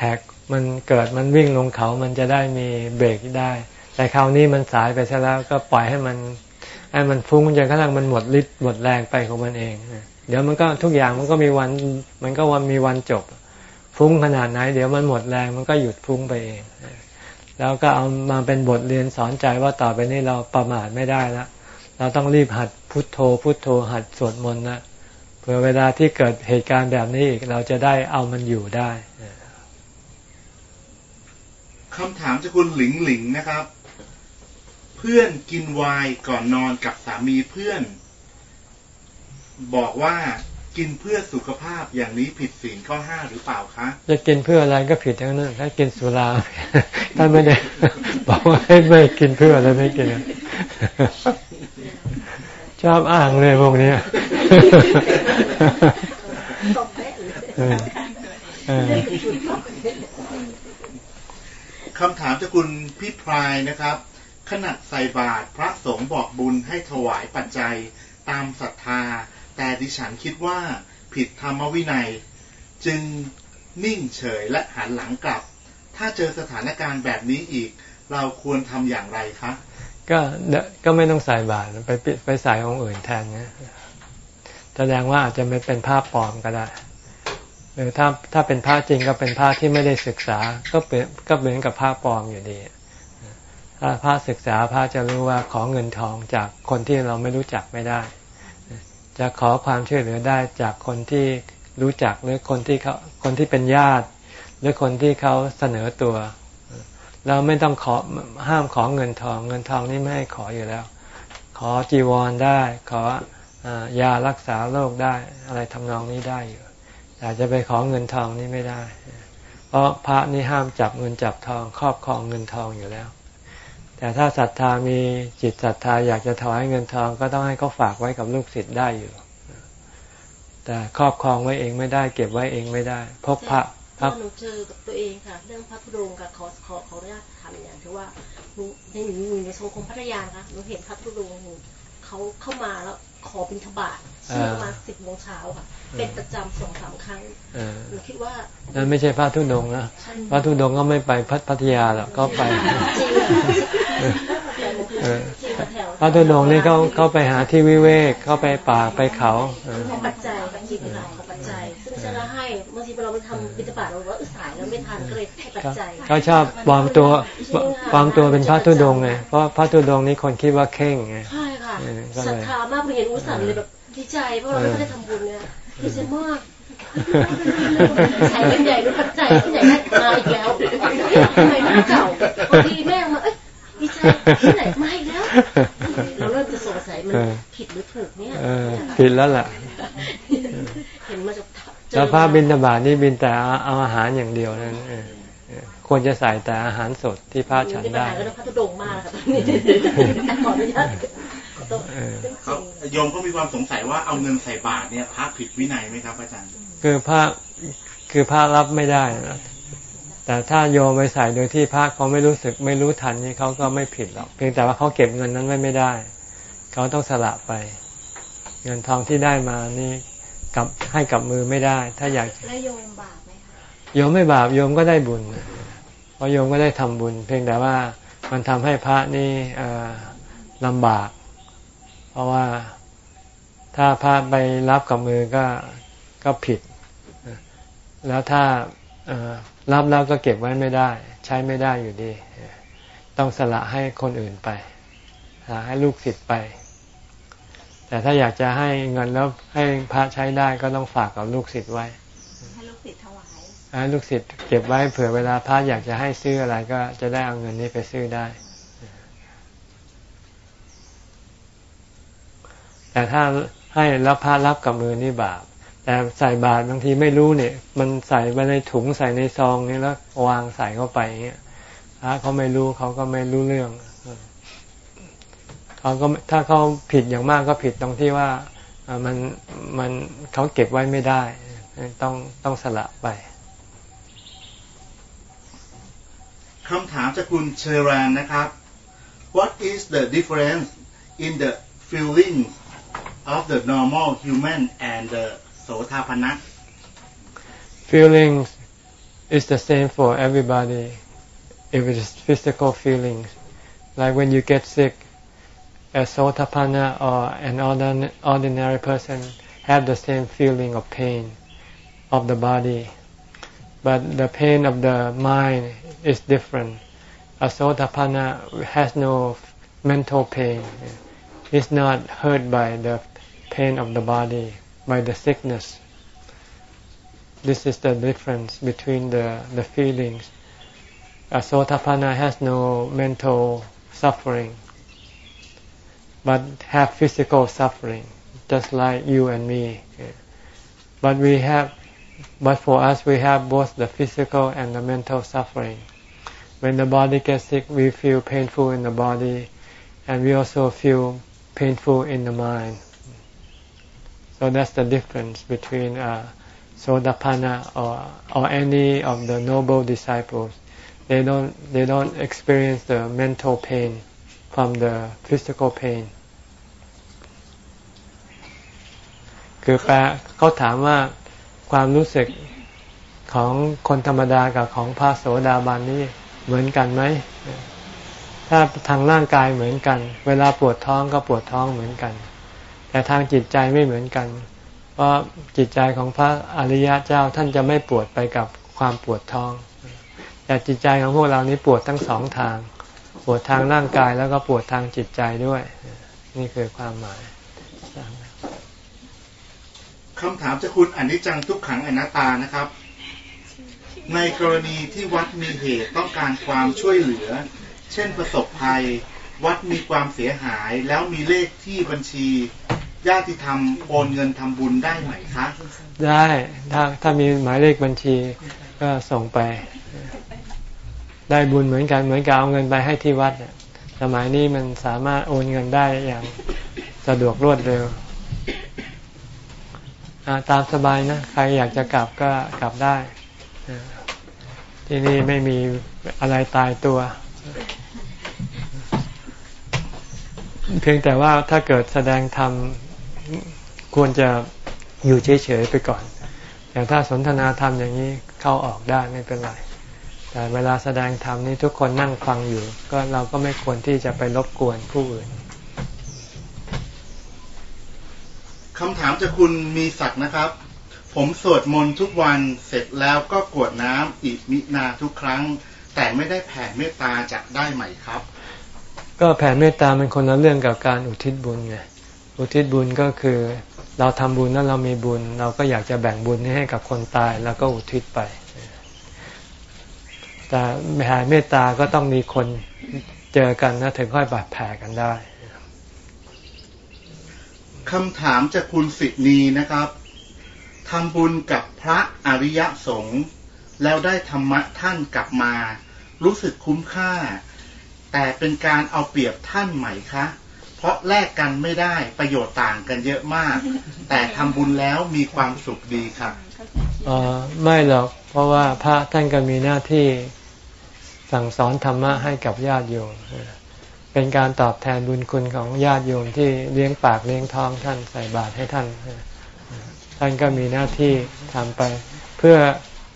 แหกมันเกิดมันวิ่งลงเขามันจะได้มีเบรกได้ แต่คราวนี้มันสายไปซะแล้วก็ปล่อยให้มัน ให้มันฟุ้งจนกระทั่งมันหมดฤทธิ์หมดแรงไปของมันเองเดี๋ยวมันก็ทุกอย่างมันก็มีวัน มันก็วันมีวันจบ ฟุ้งขนาดไหน เดี๋ยวมันหมดแรงมันก็หยุดฟุ้งไปเอง แล้วก็เอามาเป็นบทเรียนสอนใจว่าต่อไปนี้เราประมาทไม่ได้แล้วเราต้องรีบหัดพุทโธ พุทโธหัดสวดมนต์นะเผื่อเวลาที่เกิดเหตุการณ์แบบนี้อีกเราจะได้เอามันอยู่ได้คำถามจากคุณหลิงหลิงนะครับ เพื่อนกินไวน์ก่อนนอนกับสามีเพื่อน บอกว่ากินเพื่อสุขภาพอย่างนี้ผิดศีลข้อห้าหรือเปล่าคะจะกินเพื่ออะไรก็ผิดทั้งนั้นถ้ากินสุราถ้าไม่ได้บอกว่าให้ไม่กินเพื่ออะไรไม่กินอะชอบอ้างเลยพวกเนี้ยตบได้หรือเออเออคำถามจากคุณพี่พรายนะครับ ขณะใส่บาตรพระสงฆ์บอกบุญให้ถวายปัจจัยตามศรัทธา แต่ดิฉันคิดว่าผิดธรรมวินัย จึงนิ่งเฉยและหันหลังกลับ ถ้าเจอสถานการณ์แบบนี้อีก เราควรทำอย่างไรคะก็เดก็ไม่ต้องใส่บาตรไปปิดไปใส่องค์อื่นแทนนะแสดงว่าอาจจะไม่เป็นภาพปลอมก็ได้หรือถ้าถ้าเป็นผ้าจริงก็เป็นผ้าที่ไม่ได้ศึกษา ก็เป็นก็เหมือนกับผ้าปลอมอยู่ดี พระศึกษาพระจะรู้ว่าขอเงินทองจากคนที่เราไม่รู้จักไม่ได้ จะขอความช่วยเหลือได้จากคนที่รู้จักหรือคนที่เขาคนที่เป็นญาติ หรือคนที่เขาเสนอตัว เราไม่ต้องขอห้ามขอเงินทอง เงินทองนี่ไม่ให้ขออยู่แล้ว ขอจีวรได้ ขอยารักษาโรคได้อะไรทำนองนี้ได้อยู่แต่จะไปขอเงินทองนี่ไม่ได้ เพราะพระนี่ห้ามจับเงินจับทอง ครอบครองเงินทองอยู่แล้ว แต่ถ้าศรัทธามีจิตศรัทธาอยากจะถวายเงินทองก็ต้องให้เขาฝากไว้กับลูกศิษย์ได้อยู่ แต่ครอบครองไว้เองไม่ได้ เก็บไว้เองไม่ได้ พกพระพถ้าระหนูเจอกับตัวเองค่ะ เรื่องพระธุดงค์กับขอขอขออนุญาตทำอย่างที่ว่าหนูในหนูในสังคมพัทยาค่ะหนูเห็นพระธุดงค์เขาเข้ามาแล้วขอบิณฑบาตช่วงประมาณสิบโมงเช้าค่ะ เป็นประจำสองสามครั้งเออหนูคิดว่านั่นไม่ใช่พระธุดงค์นะพระธุดงค์ก็ไม่ไปพัทพัทยาหรอกก็ไปจริงเหรอเออจริงเหรอแถวพระธุดงค์นี่เขาเขาไปหาที่วิเวกเขาไปป่าไปเขาเออขอปัจจัยจริงค่ะขอปัจจัยซึ่งฉันก็ให้บางทีเราไปทำบิณฑบาตเราบอกว่าเออสายแล้วไม่ทันก็เลยให้ปัจจัยเขาชอบปลอมตัวปลอมตัวเป็นพระธุดงค์ไงเพราะพระธุดงค์นี่คนคิดว่าเข่งไงใช่ค่ะเออก็เลยศรัทธามากพอเห็นอุสันเลยแบบดีใจเพราะเราไม่ได้ทำบุญเนี่ย ดีใจมากใส่กันใหญ่ดูปัจจัยที่ไหนได้มาอีกแล้วทำไมหน้าเก่าบางทีแม่มาเอ้ยดีใจที่ไหนมาอีกแล้วเราเริ่มจะสงสัยมันผิดหรือถูกเนี่ยเออผิดแล้วล่ะเห็นมาจากเจอแล้วพระบิณฑบาตนี่บินแต่เอาเอาอาหารอย่างเดียวนั้นเออเออควรจะใส่แต่อาหารสดที่พระฉันมีปัญได้หาก็ต้องพัฒดงมากค่ะตอนนี้ขออนุญาต ต้องเออต้องจเขาริงโยมก็มีความสงสัยว่าเอาเงินใส่บาตรเนี่ยพระผิดวินัยไหมครับอาจารย์ คือพระคือพระรับไม่ได้นะแต่ถ้าโยมไปใส่โดยที่พระเขาไม่รู้สึกไม่รู้ทันนี่เขาก็ไม่ผิดหรอก เพียงแต่ว่าเขาเก็บเงินนั้นไว้ไม่ได้ เขาต้องสละไป เงินทองที่ได้มานี่กลับให้กับมือไม่ได้ ถ้าอยากแล้วโยมบาปไหมคะโยมไม่บาปโยมก็ได้บุญเพราะโยมก็ได้ทำบุญ เพียงแต่ว่ามันทำให้พระนี่เอ่อลำบาก เพราะว่าถ้าพระไปรับกับมือก็ก็ผิด แล้วถ้าเอ่อรับแล้วก็เก็บไว้ไม่ได้ ใช้ไม่ได้อยู่ดี ต้องสละให้คนอื่นไปสละให้ลูกศิษย์ไป แต่ถ้าอยากจะให้เงินแล้วให้พระใช้ได้ก็ต้องฝากกับลูกศิษย์ไว้ ให้ลูกศิษย์ถวายให้ลูกศิษย์เก็บไว้เผื่อเวลาพระอยากจะให้ซื้ออะไรก็จะได้เอาเงินนี้ไปซื้อได้ แต่ถ้าให้รับพระรับกับมือนี่บาป แต่ใส่บาตรบางทีไม่รู้เนี่ย มันใส่ไปในถุงใส่ในซองนี่แล้ววางใส่เข้าไปเงี้ยพระเขาไม่รู้เขาก็ไม่รู้เรื่องเขาก็ถ้าเขาผิดอย่างมากก็ผิดตรงที่ว่ามันมันเขาเก็บไว้ไม่ได้ ต้องต้องสละไปคำถามจากคุณเชอรานนะครับ What is the difference in the feelings of the normal human and the sotapana feelings is the same for everybody if it is physical feelings like when you get sick a sotapanna or an ordinary person have the same feeling of pain of the body but the pain of the mind is different. A sotapanna has no mental pain. It's not hurt by the pain of the body, by the sickness. This is the difference between the, the feelings. A sotapanna has no mental suffering, but have physical suffering, just like you and me. But we have, but for us, we have both the physical and the mental suffering when the body gets sick, we feel painful in the body, and we also feel painful in the mind. So that's the difference between uh, Sodapanna or or any of the noble disciples. They don't they don't experience the mental pain from the physical pain. คือแปลเขาถามว่าความรู้สึกของคนธรรมดากับของพระโสดาบันนี่เหมือนกันไหม ถ้าทางร่างกายเหมือนกัน เวลาปวดท้องก็ปวดท้องเหมือนกัน แต่ทางจิตใจไม่เหมือนกัน เพราะจิตใจของพระอริยะเจ้าท่านจะไม่ปวดไปกับความปวดท้อง แต่จิตใจของพวกเรานี้ปวดทั้งสองทาง ปวดทางร่างกายแล้วก็ปวดทางจิตใจด้วย นี่คือความหมายคำถามจากคุณอนิจจังทุกขังอนัตตานะครับ ในกรณีที่วัดมีเหตุต้องการความช่วยเหลือ เช่นประสบภัย วัดมีความเสียหายแล้วมีเลขที่บัญชี ญาติธรรมโอนเงินทำบุญได้ไหมคะได้ถ้าถ้ามีหมายเลขบัญชีก็ส่งไป ได้บุญเหมือนกันเหมือนกับเอาเงินไปให้ที่วัดสมัยนี้มันสามารถโอนเงินได้อย่างสะดวกรวดเร็วตามสบายนะใครอยากจะกลับก็กลับได้ที่นี่ไม่มีอะไรตายตัว เพียงแต่ว่าถ้าเกิดแสดงธรรม ควรจะอยู่เฉยๆไปก่อน อย่างถ้าสนทนาธรรมอย่างนี้เข้าออกได้ไม่เป็นไร แต่เวลาแสดงธรรมนี้ทุกคนนั่งฟังอยู่ ก็เราก็ไม่ควรที่จะไปรบกวนผู้อื่นคำถามจากคุณมีศักดิ์นะครับ ผมสวดมนต์ทุกวันเสร็จแล้วก็กวดน้ำอิมินาทุกครั้ง แต่ไม่ได้แผ่เมตตาจะได้ไหมครับ ก็แผ่เมตตาเป็นคนละเรื่องกับการอุทิศบุญไง อุทิศบุญก็คือเราทำบุญแล้วเรามีบุญ เราก็อยากจะแบ่งบุญให้กับคนตายแล้วก็อุทิศไป แต่แผ่เมตตาก็ต้องมีคนเจอกันนะถึงค่อยบาดแผ่กันได้คำถามจากคุณสิทนีนะครับทำบุญกับพระอริยสงฆ์แล้วได้ธรรมะท่านกลับมา รู้สึกคุ้มค่า แต่เป็นการเอาเปรียบท่านไหมคะ เพราะแลกกันไม่ได้ประโยชน์ต่างกันเยอะมาก แต่ทำบุญแล้วมีความสุขดีครับอ๋อไม่หรอกเพราะว่าพระท่านก็มีหน้าที่สั่งสอนธรรมะให้กับญาติโยมเป็นการตอบแทนบุญคุณของญาติโยมที่เลี้ยงปากเลี้ยงท้องท่านใส่บาตรให้ท่าน ท่านก็มีหน้าที่ทำไป เพื่อ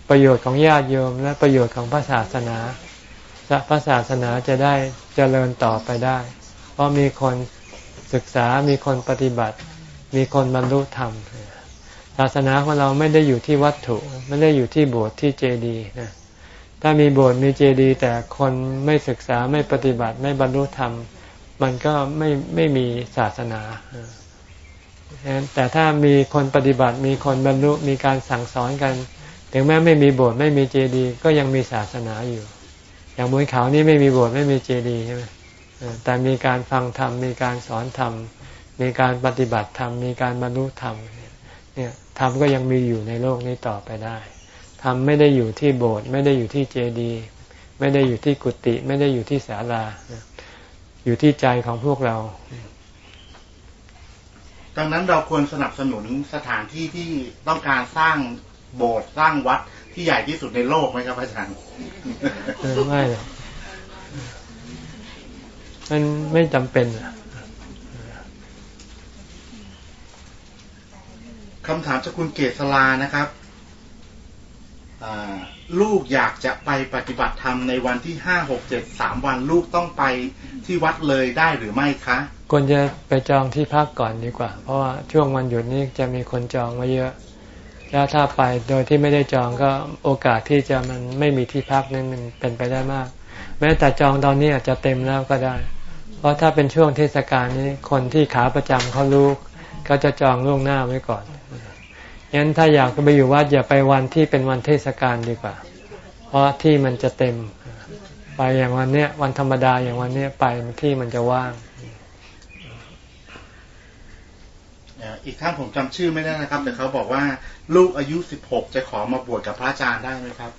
ประโยชน์ของญาติโยม และประโยชน์ของพระศาสนาพระศาสนาจะได้เจริญต่อไปได้ เพราะมีคนศึกษา มีคนปฏิบัติ มีคนบรรลุธรรม ศาสนาของเราไม่ได้อยู่ที่วัตถุ ไม่ได้อยู่ที่โบสถ์ที่เจดีย์นะ ถ้ามีโบสถ์มีเจดีย์แต่คนไม่ศึกษาไม่ปฏิบัติไม่บรรลุธรรม มันก็ไม่ไม่มีศาสนาแต่ถ้ามีคนปฏิบัติมีคนบรรลุมีการสั่งสอนกัน ถึงแม้ไม่มีโบสถ์ไม่มีเจดีย์ก็ยังมีศาสนาอยู่ อย่างบนเขานี่ไม่มีโบสถ์ไม่มีเจดีย์ใช่ไหม แต่มีการฟังธรรมมีการสอนธรรม มีการปฏิบัติธรรมมีการบรรลุธรรมเนี่ยธรรมก็ยังมีอยู่ในโลกนี้ต่อไปได้ธรรมไม่ได้อยู่ที่โบสถ์ไม่ได้อยู่ที่เจดีย์ไม่ได้อยู่ที่กุฏิไม่ได้อยู่ที่ศาลา อยู่ที่ใจของพวกเรา ดังนั้นเราควรสนับสนุนสถานที่ที่ต้องการสร้างโบสถ์สร้างวัดที่ใหญ่ที่สุดในโลกไหมครับอาจารย์เออไม่หรอก มันไม่จำเป็นอะคำถามจากคุณเกษลานะครับอ่าลูกอยากจะไปปฏิบัติธรรมในวันที่ห้าหกเจ็ดสามวันลูกต้องไปที่วัดเลยได้หรือไม่คะควรจะไปจองที่พักก่อนดีกว่า เพราะว่าช่วงวันหยุดนี้จะมีคนจองมาเยอะแล้วถ้าไปโดยที่ไม่ได้จองก็โอกาสที่จะมันไม่มีที่พักนั้นมันเป็นไปได้มาก แม้แต่จองตอนนี้อาจจะเต็มแล้วก็ได้เพ ราะถ้าเป็นช่วงเทศกาลนี้คนที่ขาประจำเขารู้เขาจะจองล่วงหน้าไว้ก่อนงั้นถ้าอยากไปอยู่วัดอย่าไปวันที่เป็นวันเทศกาลดีกว่า เพราะที่มันจะเต็ม ไปอย่างวันเนี้ยวันธรรมดาอย่างวันเนี้ยไปที่มันจะว่างอีกท่านผมจำชื่อไม่ได้นะครับ แต่เขาบอกว่า ลูกอายุสิบหกจะขอมาบวชกับพระอาจารย์ได้ไหมครับ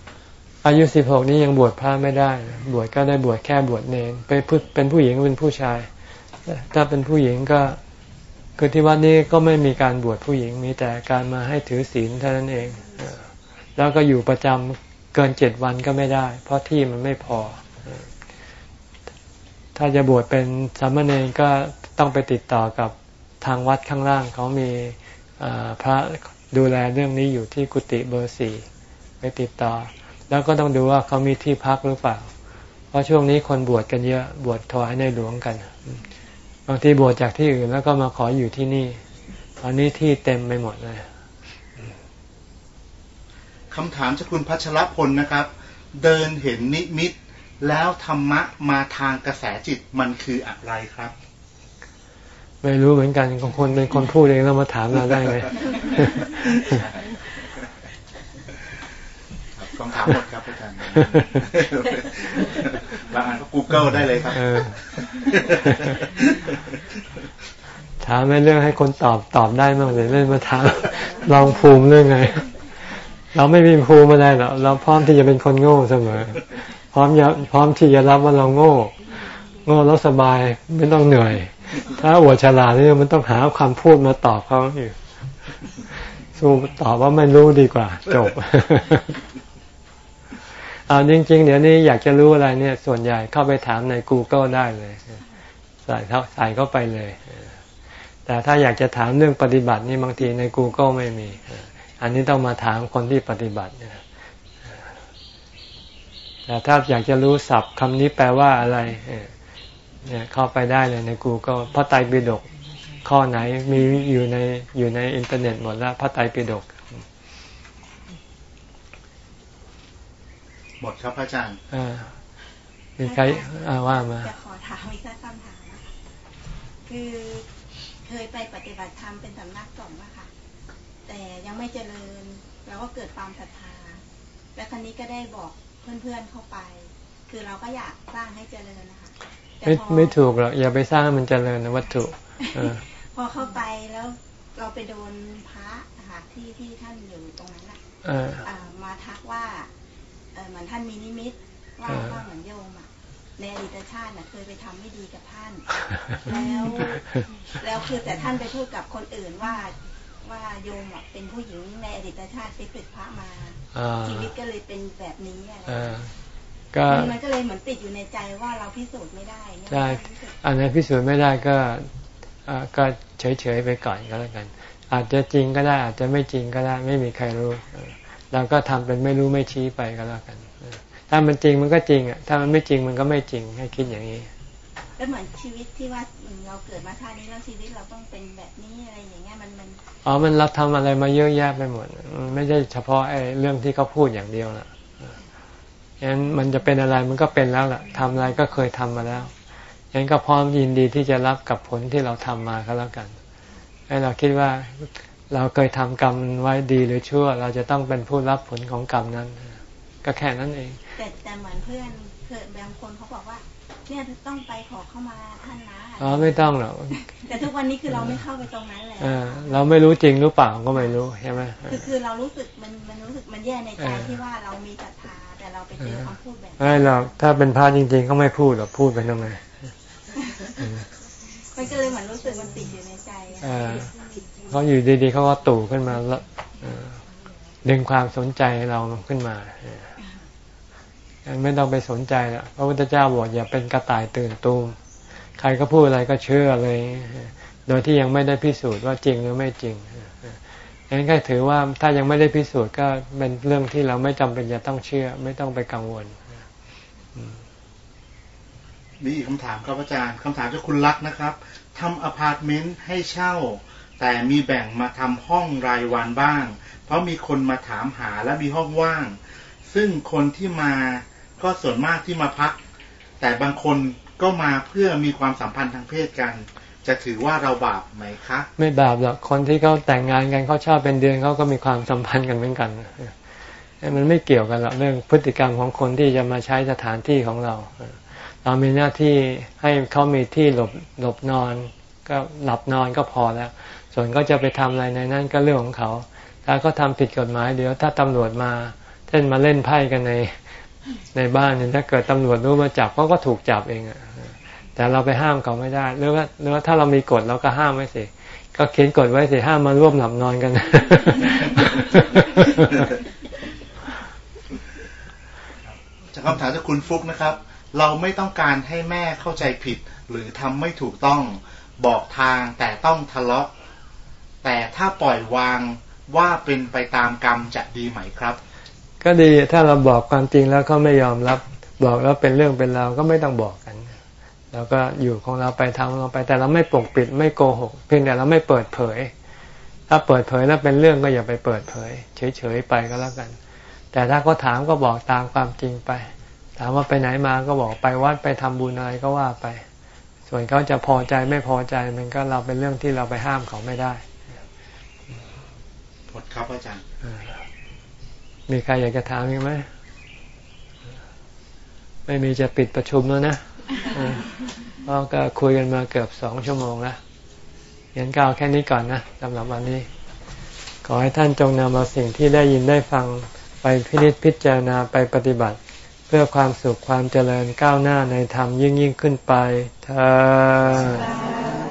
อายุสิบหกนี้ยังบวชพระไม่ได้ บวชก็ได้บวชแค่บวชเนรเป็นผู้เป็นผู้หญิงเป็นผู้ชาย ถ้าเป็นผู้หญิงก็คือที่วัดนี้ก็ไม่มีการบวชผู้หญิงมีแต่การมาให้ถือศีลเท่านั้นเอง แล้วก็อยู่ประจำเกินเจ็ดวันก็ไม่ได้ เพราะที่มันไม่พอ ถ้าจะบวชเป็นสามเณรก็ต้องไปติดต่อกับทางวัดข้างล่างเขามีพระดูแลเรื่องนี้อยู่ที่กุฏิเบอร์สี่ไปติดต่อ แล้วก็ต้องดูว่าเขามีที่พักหรือเปล่า เพราะช่วงนี้คนบวชกันเยอะบวชถวายในหลวงกัน บางทีบวชจากที่อื่นแล้วก็มาขออยู่ที่นี่ ตอนนี้ที่เต็มไปหมดเลยคำถามจากคุณพัชรพลนะครับ เดินเห็นนิมิต แล้วธรรมะมาทางกระแสจิตมันคืออะไรครับ ไม่รู้เหมือนกันของคนเป็นคนพูดเองแล้วมาถามเราได้ไงค รับคำถามหมดครับอาจารย์บางอันก็ Google ได้เลยครับเออถามไม่เรื่องให้คนตอบตอบได้บ้างเลยเรื่องมาถามลองภูมิเรื่องไง เราไม่มีภูมิอะไรหรอกเราพร้อมที่จะเป็นคนโง่เสมอ พร้อมจะพร้อมที่จะรับว่าเราโง่ โง่แล้วสบายไม่ต้องเหนื่อย ถ้าอวดฉลาดนี่มันต้องหาคำพูดมาตอบเขาอยู่สู้ตอบว่าไม่รู้ดีกว่า จบ เอาจริง ๆ เดี๋ยวนี้อยากจะรู้อะไรเนี่ย ส่วนใหญ่เข้าไปถามใน Google ได้เลย ใส่เข้าใส่เข้าไปเลย แต่ถ้าอยากจะถามเรื่องปฏิบัตินี่บางทีใน Google ไม่มี อันนี้ต้องมาถามคนที่ปฏิบัติแต่ถ้าอยากจะรู้ศัพท์คำนี้แปลว่าอะไรเนี่ยเข้าไปได้เลยใน Google พระไตรปิฎกข้อไหนมีอยู่ในอยู่ในอินเทอร์เน็ตหมดแล้วพระไตรปิฎก มดครับอาจารย์อ่ามีใครอ่าว่ามาจะขอถามอีกสักคำถามนะคะคือเคยไปปฏิบัติธรรมเป็นสำนักสงฆ์อะค่ะ แต่ยังไม่เจริญเราก็เกิดความศรัทธา แล้วครั้นี้ก็ได้บอกเพื่อนๆเข้าไป คือเราก็อยากสร้างให้เจริญนะคะแต่ไม่พอไม่ถูกหรอกอย่าไปสร้างให้มันเจริญนะวัตถุเออพอเข้าไปแล้วเราไปโดนพระนะคะที่ที่ท่านอยู่ตรงนั้นอะเอออ่ามาทักว่า เออเหมือนท่านมีนิมิตว่าเออว่าเหมือนโยมอะในอดีตชาติน่ะเคยไปทำไม่ดีกับท่าน แล้ว แล้วคือแต่ท่านไปพูดกับคนอื่นว่าว่าโยมอะเป็นผู้หญิงในอดีตชาติไปศึกพระมาอ่าชีวิตก็เลยเป็นแบบนี้อะไรเออก็มันก็เลยเหมือนติดอยู่ในใจว่าเราพิสูจน์ไม่ได้เนี่ยใช่รู้สึกอันไหนพิสูจน์ไม่ได้ก็อ่าก็เฉยๆไปก่อนก็แล้วกัน อาจจะจริงก็ได้อาจจะไม่จริงก็ได้ไม่มีใครรู้ เออเราก็ทำเป็นไม่รู้ไม่ชี้ไปก็แล้วกันเออถ้ามันจริงมันก็จริงอะถ้ามันไม่จริงมันก็ไม่จริงให้คิดอย่างนี้แล้วเหมือนชีวิตที่ว่าอืมเราเกิดมาชาตินี้แล้วชีวิตเราต้องเป็นแบบนี้อะไรอย่างเงี้ยมันมันอ๋อมันรับทำอะไรมาเยอะแยะไปหมดมันไม่ใช่เฉพาะไอ้เรื่องที่เขาพูดอย่างเดียวล่ะงั้นมันจะเป็นอะไรมันก็เป็นแล้วล่ะทำอะไรก็เคยทำมาแล้วงั้นก็พร้อมยินดีที่จะรับกับผลที่เราทำมาก็แล้วกัน ให้เราคิดว่า เราเคยทำกรรมไว้ดีหรือชั่ว เราจะต้องเป็นผู้รับผลของกรรมนั้น ก็แค่นั้นเอง แต่แต่เหมือนเพื่อนเพื่อนบางคนเขาบอกว่าเนี่ยต้องไปขอเข้ามาท่านนะอ๋อไม่ต้องหรอกแต่ทุกวันนี้คือเราไม่เข้าไปตรงนั้นแล้วเออเราไม่รู้จริงหรือเปล่าก็ไม่รู้ใช่ไหมคือคือเรารู้สึกมันมันรู้สึกมันแย่ในใจเออที่ว่าเรามีศรัทธาแต่เราไปเจอคำพูดแบบไม่หรอกถ้าเป็นพระจริงๆเขาไม่พูดหรอกพูดไปทำไมมันก็เลยเหมือนรู้สึกมันติดอยู่ในใจอะ เขาอยู่ดีๆเขาก็ตู่ขึ้นมาแล้วเดึงความสนใจเราขึ้นมาไม่ต้องไปสนใจละพระพุทธเจ้าบอกอย่าเป็นกระต่ายตื่นตูมใครก็พูดอะไรก็เชื่อเลย โดยที่ยังไม่ได้พิสูจน์ว่าจริงหรือไม่จริงดังนั้นก็ถือว่าถ้ายังไม่ได้พิสูจน์ก็เป็นเรื่องที่เราไม่จำเป็นจะต้องเชื่อ ไม่ต้องไปกังวลมีอีกคำถามครับอาจารย์คำถามจากคุณลักษ์นะครับทำอพาร์ตเมนต์ให้เช่า แต่มีแบ่งมาทำห้องรายวันบ้าง เพราะมีคนมาถามหาและมีห้องว่าง ซึ่งคนที่มาก็ส่วนมากที่มาพัก แต่บางคนก็มาเพื่อมีความสัมพันธ์ทางเพศกัน จะถือว่าเราบาปไหมคะ ไม่บาปหรอกคนที่เขาแต่งงานกันเขาชอบเป็นเดือนเขาก็มีความสัมพันธ์กันเหมือนกันมันไม่เกี่ยวกันหรอกเรื่องพฤติกรรมของคนที่จะมาใช้สถานที่ของเรา เรามีหน้าที่ให้เขามีที่หลบหลบนอน ก็หลับนอนก็พอแล้ว ส่วนก็จะไปทำอะไรในนั้นก็เรื่องของเขา ถ้าเขาทาผิดกฎหมายเดี๋ยวถ้าตำรวจมาเช่นมาเล่นไพ่กันในในบ้านเนี่ยถ้าเกิดตำรวจรู้มาจับเขาก็ถูกจับเองอะแต่เราไปห้ามเขาไม่ได้หรือว่าหรือว่าถ้าเรามีกฎเราก็ห้ามไว้สิก็เขียนกฎไว้สิห้ามมาร่วมหลับนอนกัน จากคำถามจากคุณฟุกนะครับ เราไม่ต้องการให้แม่เข้าใจผิด หรือทำไม่ถูกต้องบอกทางแต่ต้องทะเลาะ แต่ถ้าปล่อยวางว่าเป็นไปตามกรรมจะดีไหมครับ ก็ดีถ้าเราบอกความจริงแล้วเขาไม่ยอมรับ บอกแล้วเป็นเรื่องเป็นราวก็ไม่ต้องบอกกันเราก็อยู่ของเราไปทำของเราไป แต่เราไม่ปกปิดไม่โกหก เพียงแต่เราไม่เปิดเผย ถ้าเปิดเผยแล้วเป็นเรื่องก็อย่าไปเปิดเผย เฉยๆไปก็แล้วกัน แต่ถ้าเขาถามก็บอกตามความจริงไป ถามว่าไปไหนมาก็บอกไปวัดไปทำบุญอะไรก็ว่าไป ส่วนเขาจะพอใจไม่พอใจมันก็เราเป็นเรื่องที่เราไปห้ามเขาไม่ได้ มดครับอาจารย์มีใครอยากจะถามอีกไหม ไม่มีจะปิดประชุมแล้วนะเพราะก็คุยกันมาเกือบสองชั่วโมงแล้วงั้นก็เอาแค่นี้ก่อนนะสำหรับวันนี้ ขอให้ท่านจงนำเอาสิ่งที่ได้ยินได้ฟังไปพินิจพิจารณาไปปฏิบัติ เพื่อความสุขความเจริญก้าวหน้าในธรรมยิ่งยิ่งขึ้นไปเธอ